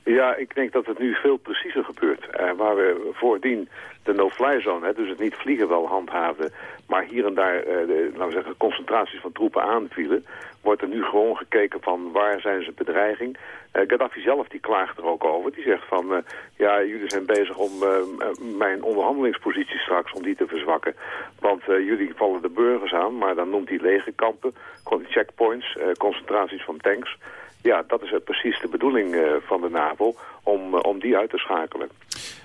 Ja, ik denk dat het nu veel preciezer gebeurt. Uh, waar we voordien de no-fly zone, hè, dus het niet vliegen wel handhaven, maar hier en daar, de, laten we zeggen, concentraties van troepen aanvielen, wordt er nu gewoon gekeken van waar zijn ze bedreiging. Uh, Gaddafi zelf die klaagt er ook over. Die zegt van, uh, ja, jullie zijn bezig om mijn onderhandelingspositie straks, om die te verzwakken. Want jullie vallen de burgers aan, maar dan noemt hij legerkampen, checkpoints, concentraties van tanks. Ja, dat is precies de bedoeling van de NAVO, om, om die uit te schakelen.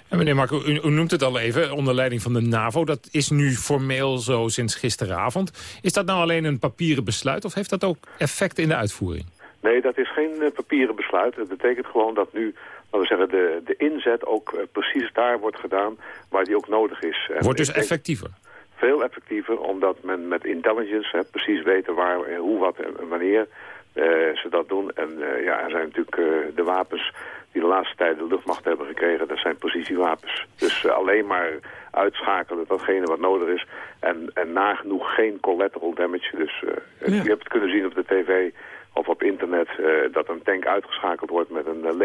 En meneer Marco, u, u, noemt het al even, onder leiding van de NAVO. Dat is nu formeel zo sinds gisteravond. Is dat nou alleen een papieren besluit of heeft dat ook effect in de uitvoering?
Nee, dat is geen uh, papieren besluit. Het betekent gewoon dat nu laten we zeggen, de, de inzet ook precies daar wordt gedaan waar die ook nodig is.
En wordt dus effectiever?
Veel effectiever, omdat men met intelligence hè, precies weet waar, hoe, wat en wanneer ze dat doen. En ja, er zijn natuurlijk de wapens die de laatste tijd de luchtmacht hebben gekregen, dat zijn positiewapens. Dus alleen maar uitschakelen datgene wat nodig is. En, en nagenoeg geen collateral damage. Dus ja. je hebt het kunnen zien op de tv of op internet dat een tank uitgeschakeld wordt met een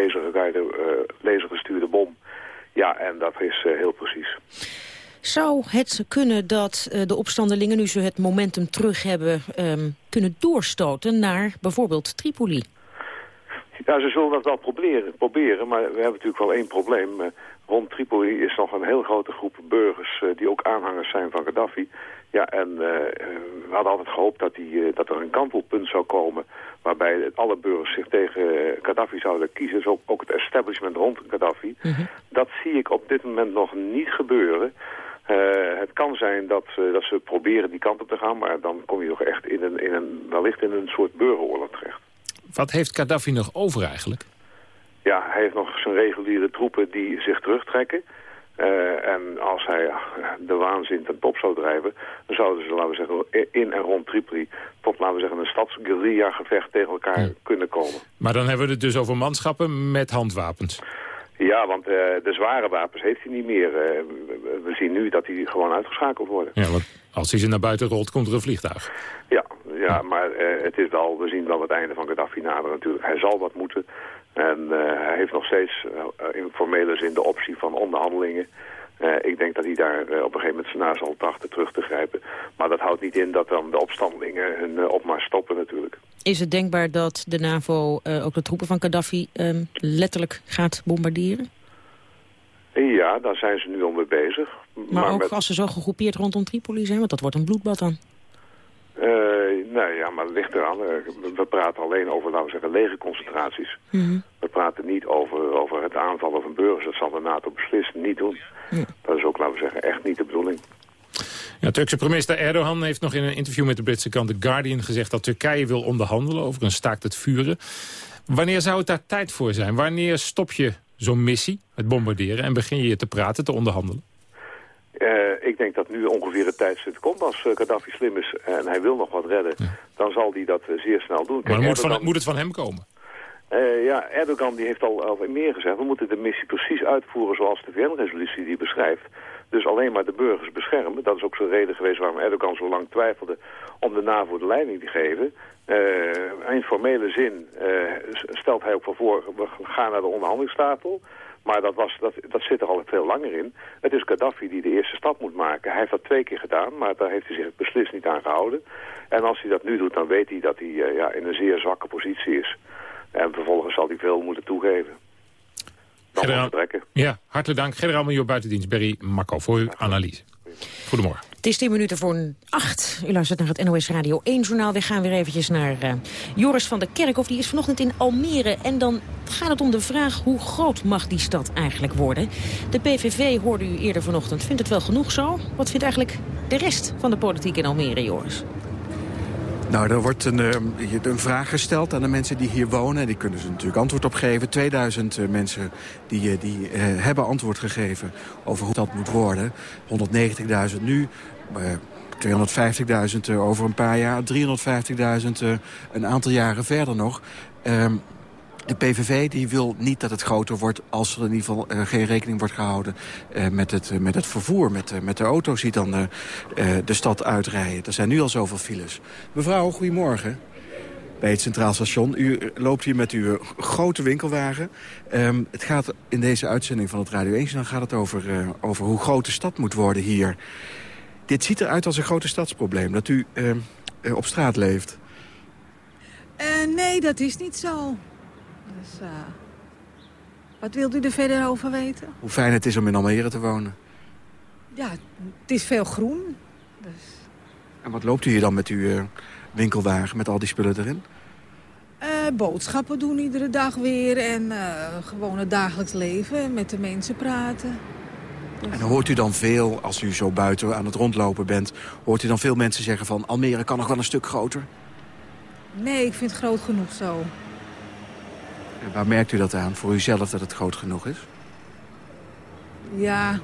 lasergestuurde bom. Ja, en dat is heel precies.
Zou het kunnen dat de opstandelingen, nu ze het momentum terug hebben, um, kunnen doorstoten naar bijvoorbeeld Tripoli?
Ja, ze zullen dat wel proberen, proberen maar we hebben natuurlijk wel één probleem. Uh, rond Tripoli is nog een heel grote groep burgers uh, die ook aanhangers zijn van Gaddafi. Ja, en uh, we hadden altijd gehoopt dat, die, dat er een kantelpunt zou komen... waarbij alle burgers zich tegen Gaddafi zouden kiezen. Dus ook, ook het establishment rond Gaddafi. -hmm. Dat zie ik op dit moment nog niet gebeuren. Het kan zijn dat, dat ze proberen die kant op te gaan... maar dan kom je toch echt in een, in een, wellicht in een soort burgeroorlog terecht.
Wat heeft Gaddafi nog over eigenlijk?
Ja, hij heeft nog zijn reguliere troepen die zich terugtrekken. Uh, en als hij de waanzin ten top zou drijven... dan zouden ze, laten we zeggen, in en rond Tripoli... tot, laten we zeggen, een stadsguerilla gevecht tegen elkaar ja. kunnen komen.
Maar dan hebben we het dus over manschappen met handwapens.
Ja, want uh, de zware wapens heeft hij niet meer. We, we zien nu dat die gewoon uitgeschakeld worden.
Ja, want als hij ze naar buiten rolt, komt er een vliegtuig.
Ja, ja maar het is wel, we zien wel het einde van Gaddafi naderen natuurlijk. Hij zal wat moeten. En hij heeft nog steeds in formele zin de optie van onderhandelingen. Ik denk dat hij daar op een gegeven moment zijn na zal trachten terug te grijpen. Maar dat houdt niet in dat dan de opstandelingen hun opmars stoppen natuurlijk.
Is het denkbaar dat de NAVO ook de troepen van Gaddafi ehm, letterlijk gaat bombarderen?
Ja, daar zijn ze nu al mee bezig.
Maar, ook als ze zo gegroepeerd rondom Tripoli zijn, want dat wordt een bloedbad dan.
Uh, nou ja, maar het ligt eraan. We praten alleen over, laten we zeggen, lege concentraties. Mhm. We praten niet over, over het aanvallen van burgers. Dat zal de NATO beslist niet doen. Dat is ook, laten we zeggen, echt niet de bedoeling.
Ja, Turkse premier Erdogan heeft nog in een interview met de Britse krant The Guardian gezegd dat Turkije wil onderhandelen over een staakt het vuren. Wanneer zou het daar tijd voor zijn? Wanneer stop je zo'n missie, het bombarderen, en begin je te praten, te onderhandelen?
Uh, ik denk dat nu ongeveer het tijdstip komt als uh, Gaddafi slim is en hij wil nog wat redden. Dan zal hij dat uh, zeer snel doen.
maar moet, van, moet, het van hem komen?
ja, Erdogan die heeft al, al meer gezegd. We moeten de missie precies uitvoeren zoals de VN-resolutie die beschrijft. Dus alleen maar de burgers beschermen. Dat is ook zo'n reden geweest waarom Erdogan zo lang twijfelde om de NAVO de leiding te geven. in formele zin stelt hij ook voor, we gaan naar de onderhandelingstafel. Maar dat, was, dat, dat zit er al veel langer in. Het is Gaddafi die de eerste stap moet maken. Hij heeft dat twee keer gedaan, maar daar heeft hij zich beslist niet aan gehouden. En als hij dat nu doet, dan weet hij dat hij uh, ja, in een zeer zwakke positie is. En vervolgens zal hij veel moeten toegeven. Dan
Generaal, ja, hartelijk dank. Generaal-Major Buitendienst Berry Makko voor uw analyse. Goedemorgen.
Het is 10 minuten voor 8. U luistert naar het NOS Radio 1-journaal. We gaan weer eventjes naar uh, Joris van der Kerkhof. Die is vanochtend in Almere. En dan gaat het om de vraag hoe groot mag die stad eigenlijk worden. De PVV hoorde u eerder vanochtend. Vindt het wel genoeg zo? Wat vindt eigenlijk de rest van de politiek in Almere, Joris?
Nou, er wordt een, ehm, een, vraag gesteld aan de mensen die hier wonen. Die kunnen ze natuurlijk antwoord op geven. 2000 eh, mensen die, eh, die hebben antwoord gegeven over hoe dat moet worden. 190.000 nu, 250.000 eh, over een paar jaar, 350.000 eh, een aantal jaren verder nog. Ehm, de PVV die wil niet dat het groter wordt als er in ieder geval geen rekening wordt gehouden met, het, met het vervoer, met, met de auto's die dan de stad uitrijden. Er zijn nu al zoveel files. Mevrouw, goedemorgen. Bij het Centraal Station. U loopt hier met uw grote winkelwagen. Um, het gaat in deze uitzending van het Radio 1 dan gaat het over, over hoe groot de stad moet worden hier. Dit ziet eruit als een grote stadsprobleem, dat u uh, op straat leeft.
Uh, nee, dat is niet zo. Dus, wat wilt u er verder over weten?
Hoe fijn het is om in Almere te wonen.
Ja, het is veel groen. Dus...
En wat loopt u hier dan met uw winkelwagen, met al die spullen erin?
boodschappen doen iedere dag weer en gewoon het dagelijks leven, met de mensen praten.
En hoort u dan veel, als u zo buiten aan het rondlopen bent... hoort u dan veel mensen zeggen van Almere kan nog wel een stuk groter?
Nee, ik vind het groot genoeg zo.
En waar merkt u dat aan, voor uzelf, dat het groot genoeg is?
Ja,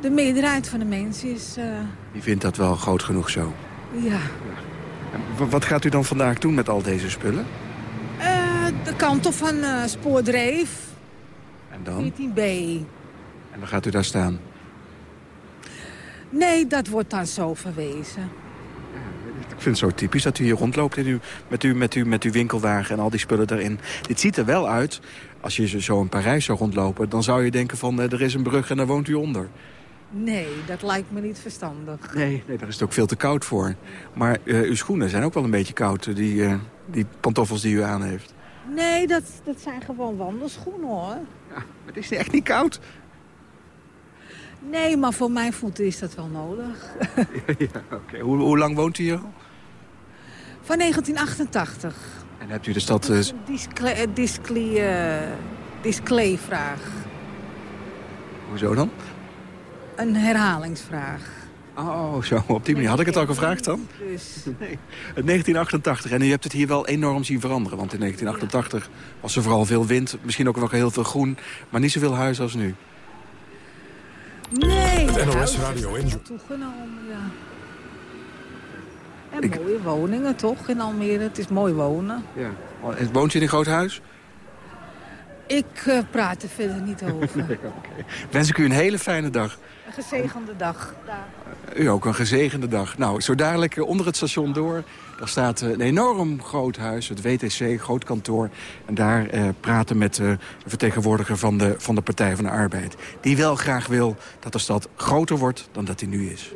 de meerderheid van de mensen is... Uh...
Die vindt dat wel groot genoeg zo?
Ja.
En wat gaat u dan vandaag doen met al deze spullen?
Uh, de kant op van uh, Spoordreef.
En dan?
14B.
En dan gaat u daar staan?
Nee, dat wordt dan zo verwezen.
Ik vind het zo typisch dat u hier rondloopt met, uw, met, u, met, u, met uw winkelwagen en al die spullen erin. Dit ziet er wel uit, als je zo in Parijs zou rondlopen... dan zou je denken van eh, er is een brug en daar woont u onder.
Nee, dat lijkt me niet verstandig.
Nee, nee daar is het ook veel te koud voor. Maar uh, uw schoenen zijn ook wel een beetje koud, die, uh, die pantoffels die u aan heeft.
Nee, dat, dat zijn gewoon wandelschoenen hoor.
Ja, maar het is echt niet koud.
Nee, maar voor mijn voeten is dat wel nodig.
ja, oké. Hoe, hoe, lang woont u hier al?
Van 1988.
En hebt u de stad... Uh...
Een disclay-vraag.
Hoezo dan?
Een herhalingsvraag.
Oh, zo. Op die manier. Had ik het al gevraagd dan?
Dus...
Nee. 1988. En u hebt het hier wel enorm zien veranderen. Want in 1988 was er vooral veel wind. Misschien ook wel heel veel groen. Maar niet zoveel huis als nu.
Nee,
het NOS Radio in.
Toegenomen, ja. En Ik... mooie woningen toch in Almere. Het is mooi wonen.
Ja. Woont je in een groot huis?
Ik uh, praat er verder niet over.
nee, Wens ik u een hele fijne dag.
Gezegende dag.
U ook een gezegende dag. Nou, zo dadelijk eh, onder het station door. Daar staat een enorm groot huis, het WTC, groot kantoor. En daar eh, praten met uh, de vertegenwoordiger van de, van de Partij van de Arbeid. Die wel graag wil dat de stad groter wordt dan dat die nu is.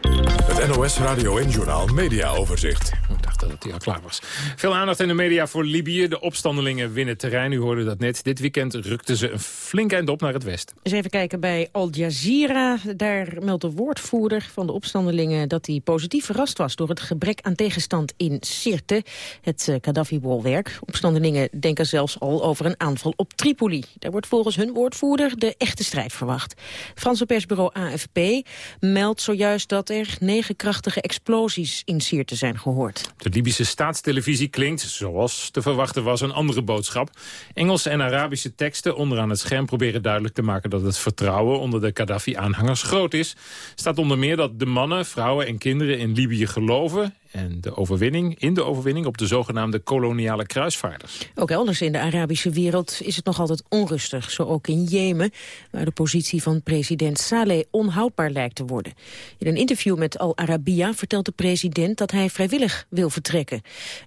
Het NOS Radio en Journal Media Overzicht.
Ik dacht dat hij al klaar was. Veel aandacht in de media voor Libië. De opstandelingen winnen terrein. U hoorde dat net. Dit weekend rukten ze een flink eind op naar het westen.
Eens even kijken bij Al Jazeera. Daar meldt de woordvoerder van de opstandelingen... dat hij positief verrast was door het gebrek aan tegenstand in Sirte. Het uh, Gaddafi-bolwerk. Opstandelingen denken zelfs al over een aanval op Tripoli. Daar wordt volgens hun woordvoerder de echte strijd verwacht. Franse persbureau AFP meldt zojuist dat er negen krachtige explosies in Sirte zijn gehoord.
De Libische staatstelevisie klinkt, zoals te verwachten was, een andere boodschap. Engelse en Arabische teksten onderaan het scherm proberen duidelijk te maken dat het vertrouwen onder de Gaddafi-aanhangers groot is. Staat onder meer dat de mannen, vrouwen en kinderen in Libië geloven en de overwinning, in de overwinning op de zogenaamde koloniale kruisvaarders.
Ook elders in de Arabische wereld is het nog altijd onrustig. Zo ook in Jemen, waar de positie van president Saleh onhoudbaar lijkt te worden. In een interview met Al Arabiya vertelt de president dat hij vrijwillig wil vertrekken.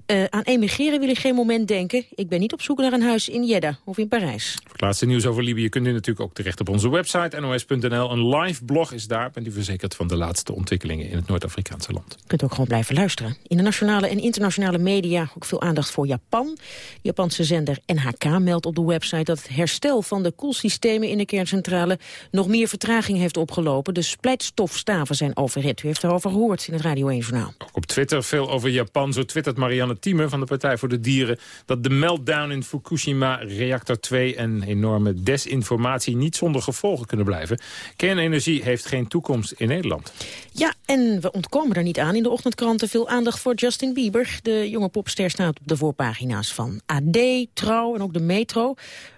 Uh, aan emigreren wil ik geen moment denken. Ik ben niet op zoek naar een huis in Jeddah of in Parijs.
Voor het laatste nieuws over Libië kunt u natuurlijk ook terecht op onze website nos.nl. Een live blog is daar. Bent u verzekerd van de laatste ontwikkelingen in het Noord-Afrikaanse land.
U kunt ook gewoon blijven luisteren. In de nationale en internationale media ook veel aandacht voor Japan. Japanse zender NHK meldt op de website dat het herstel van de koelsystemen in de kerncentrale nog meer vertraging heeft opgelopen. De splijtstofstaven zijn overhit. U heeft erover gehoord in het Radio 1 Journaal.
Ook op Twitter veel over Japan. Zo twittert Marianne Thieme van de Partij voor de Dieren dat de meltdown in Fukushima reactor 2 en enorme desinformatie niet zonder gevolgen kunnen blijven. Kernenergie heeft geen toekomst in Nederland.
Ja, en we ontkomen er niet aan in de ochtendkranten veel aandacht voor Justin Bieber. De jonge popster staat op de voorpagina's van AD, Trouw en ook de Metro.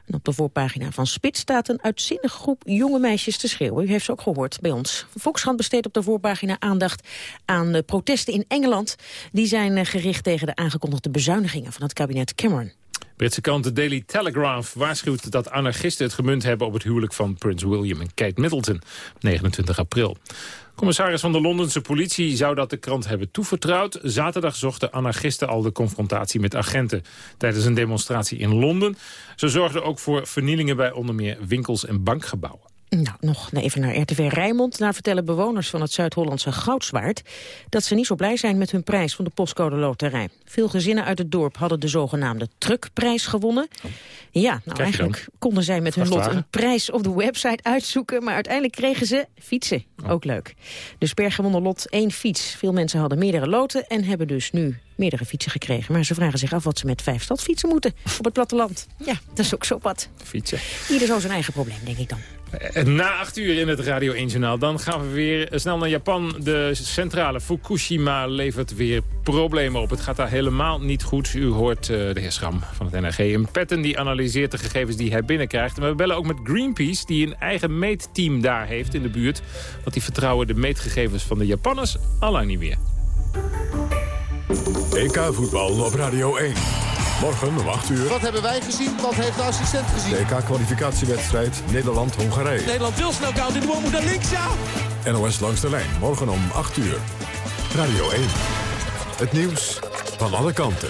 En op de voorpagina van Spits staat een uitzinnige groep jonge meisjes te schreeuwen. U heeft ze ook gehoord bij ons. Volkskrant besteedt op de voorpagina aandacht aan de protesten in Engeland. Die zijn eh, gericht tegen de aangekondigde bezuinigingen van het kabinet Cameron.
Britse krant The Daily Telegraph waarschuwt dat anarchisten het gemunt hebben op het huwelijk van Prins William en Kate Middleton, 29 april. Commissaris van de Londense politie zou dat de krant hebben toevertrouwd. Zaterdag zochten anarchisten al de confrontatie met agenten tijdens een demonstratie in Londen. Ze zorgden ook voor vernielingen bij onder meer winkels en bankgebouwen.
Nou, nog even naar RTV Rijnmond. Daar vertellen bewoners van het Zuid-Hollandse Goudzwaard... dat ze niet zo blij zijn met hun prijs van de postcode loterij. Veel gezinnen uit het dorp hadden de zogenaamde truckprijs gewonnen. Ja, nou eigenlijk konden zij met hun lot een prijs op de website uitzoeken... maar uiteindelijk kregen ze fietsen. Ook leuk. Dus per gewonnen lot één fiets. Veel mensen hadden meerdere loten en hebben dus nu meerdere fietsen gekregen. Maar ze vragen zich af wat ze met vijf stadfietsen moeten op het platteland. Ja, dat is ook zo wat.
Fietsen.
Ieder zo zijn eigen probleem, denk ik dan.
Na acht uur in het Radio 1 Journaal. Dan gaan we weer snel naar Japan. De centrale Fukushima levert weer problemen op. Het gaat daar helemaal niet goed. U hoort uh, de heer Schram van het NRG. Een Petten die analyseert de gegevens die hij binnenkrijgt. En we bellen ook met Greenpeace die een eigen meetteam daar heeft in de buurt. Want die vertrouwen de meetgegevens van de Japanners allang niet meer.
EK voetbal op Radio 1. Morgen om 8 uur.
Wat hebben wij gezien? Wat heeft de assistent gezien?
De EK-kwalificatiewedstrijd Nederland-Hongarije.
Nederland wil snel koud in de bal, moet naar links, ja!
NOS langs de lijn, morgen om 8 uur. Radio 1. Het nieuws van alle kanten.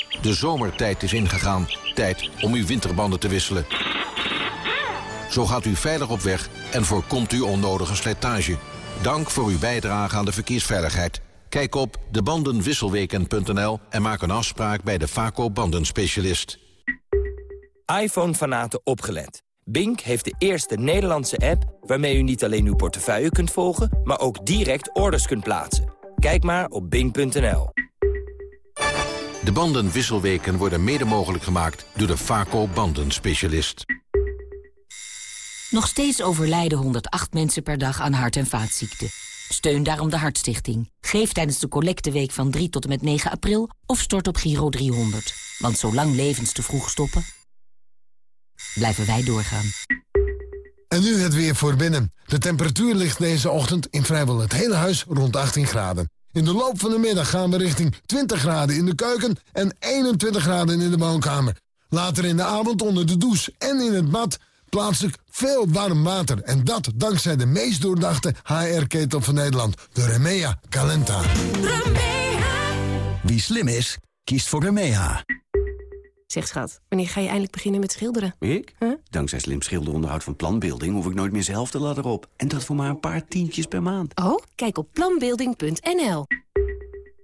De zomertijd is ingegaan. Tijd om uw winterbanden te wisselen. Zo gaat u veilig op weg en voorkomt u onnodige slijtage. Dank voor uw bijdrage aan de verkeersveiligheid. Kijk op debandenwisselweken.nl en maak een afspraak bij de Vaco bandenspecialist.
iPhone-fanaten opgelet. Bink heeft de eerste Nederlandse app waarmee u niet alleen uw portefeuille kunt volgen... maar ook direct orders kunt plaatsen. Kijk maar op bink.nl.
De bandenwisselweken worden mede mogelijk gemaakt door de Vaco bandenspecialist.
Nog steeds overlijden 108 mensen per dag aan hart- en vaatziekten. Steun daarom de Hartstichting. Geef tijdens de collecteweek van 3 tot en met 9 april of stort op Giro 300. Want zolang levens te vroeg stoppen, blijven wij doorgaan.
En nu het weer voor binnen. De temperatuur ligt deze ochtend in vrijwel het hele huis rond 18 graden. In de loop van de middag gaan we richting 20 graden in de keuken en 21 graden in de woonkamer. Later in de avond onder de douche en in het bad plaatselijk veel warm water. En dat dankzij de meest doordachte HR-ketel van Nederland, de Remea Calenta.
Wie slim is, kiest voor Remea.
Zeg schat, wanneer ga je eindelijk beginnen met schilderen?
Ik? Dankzij slim schilderonderhoud van Planbeelding hoef ik nooit meer zelf de ladder op. En dat voor maar een paar tientjes per maand.
Oh, kijk op planbeelding.nl.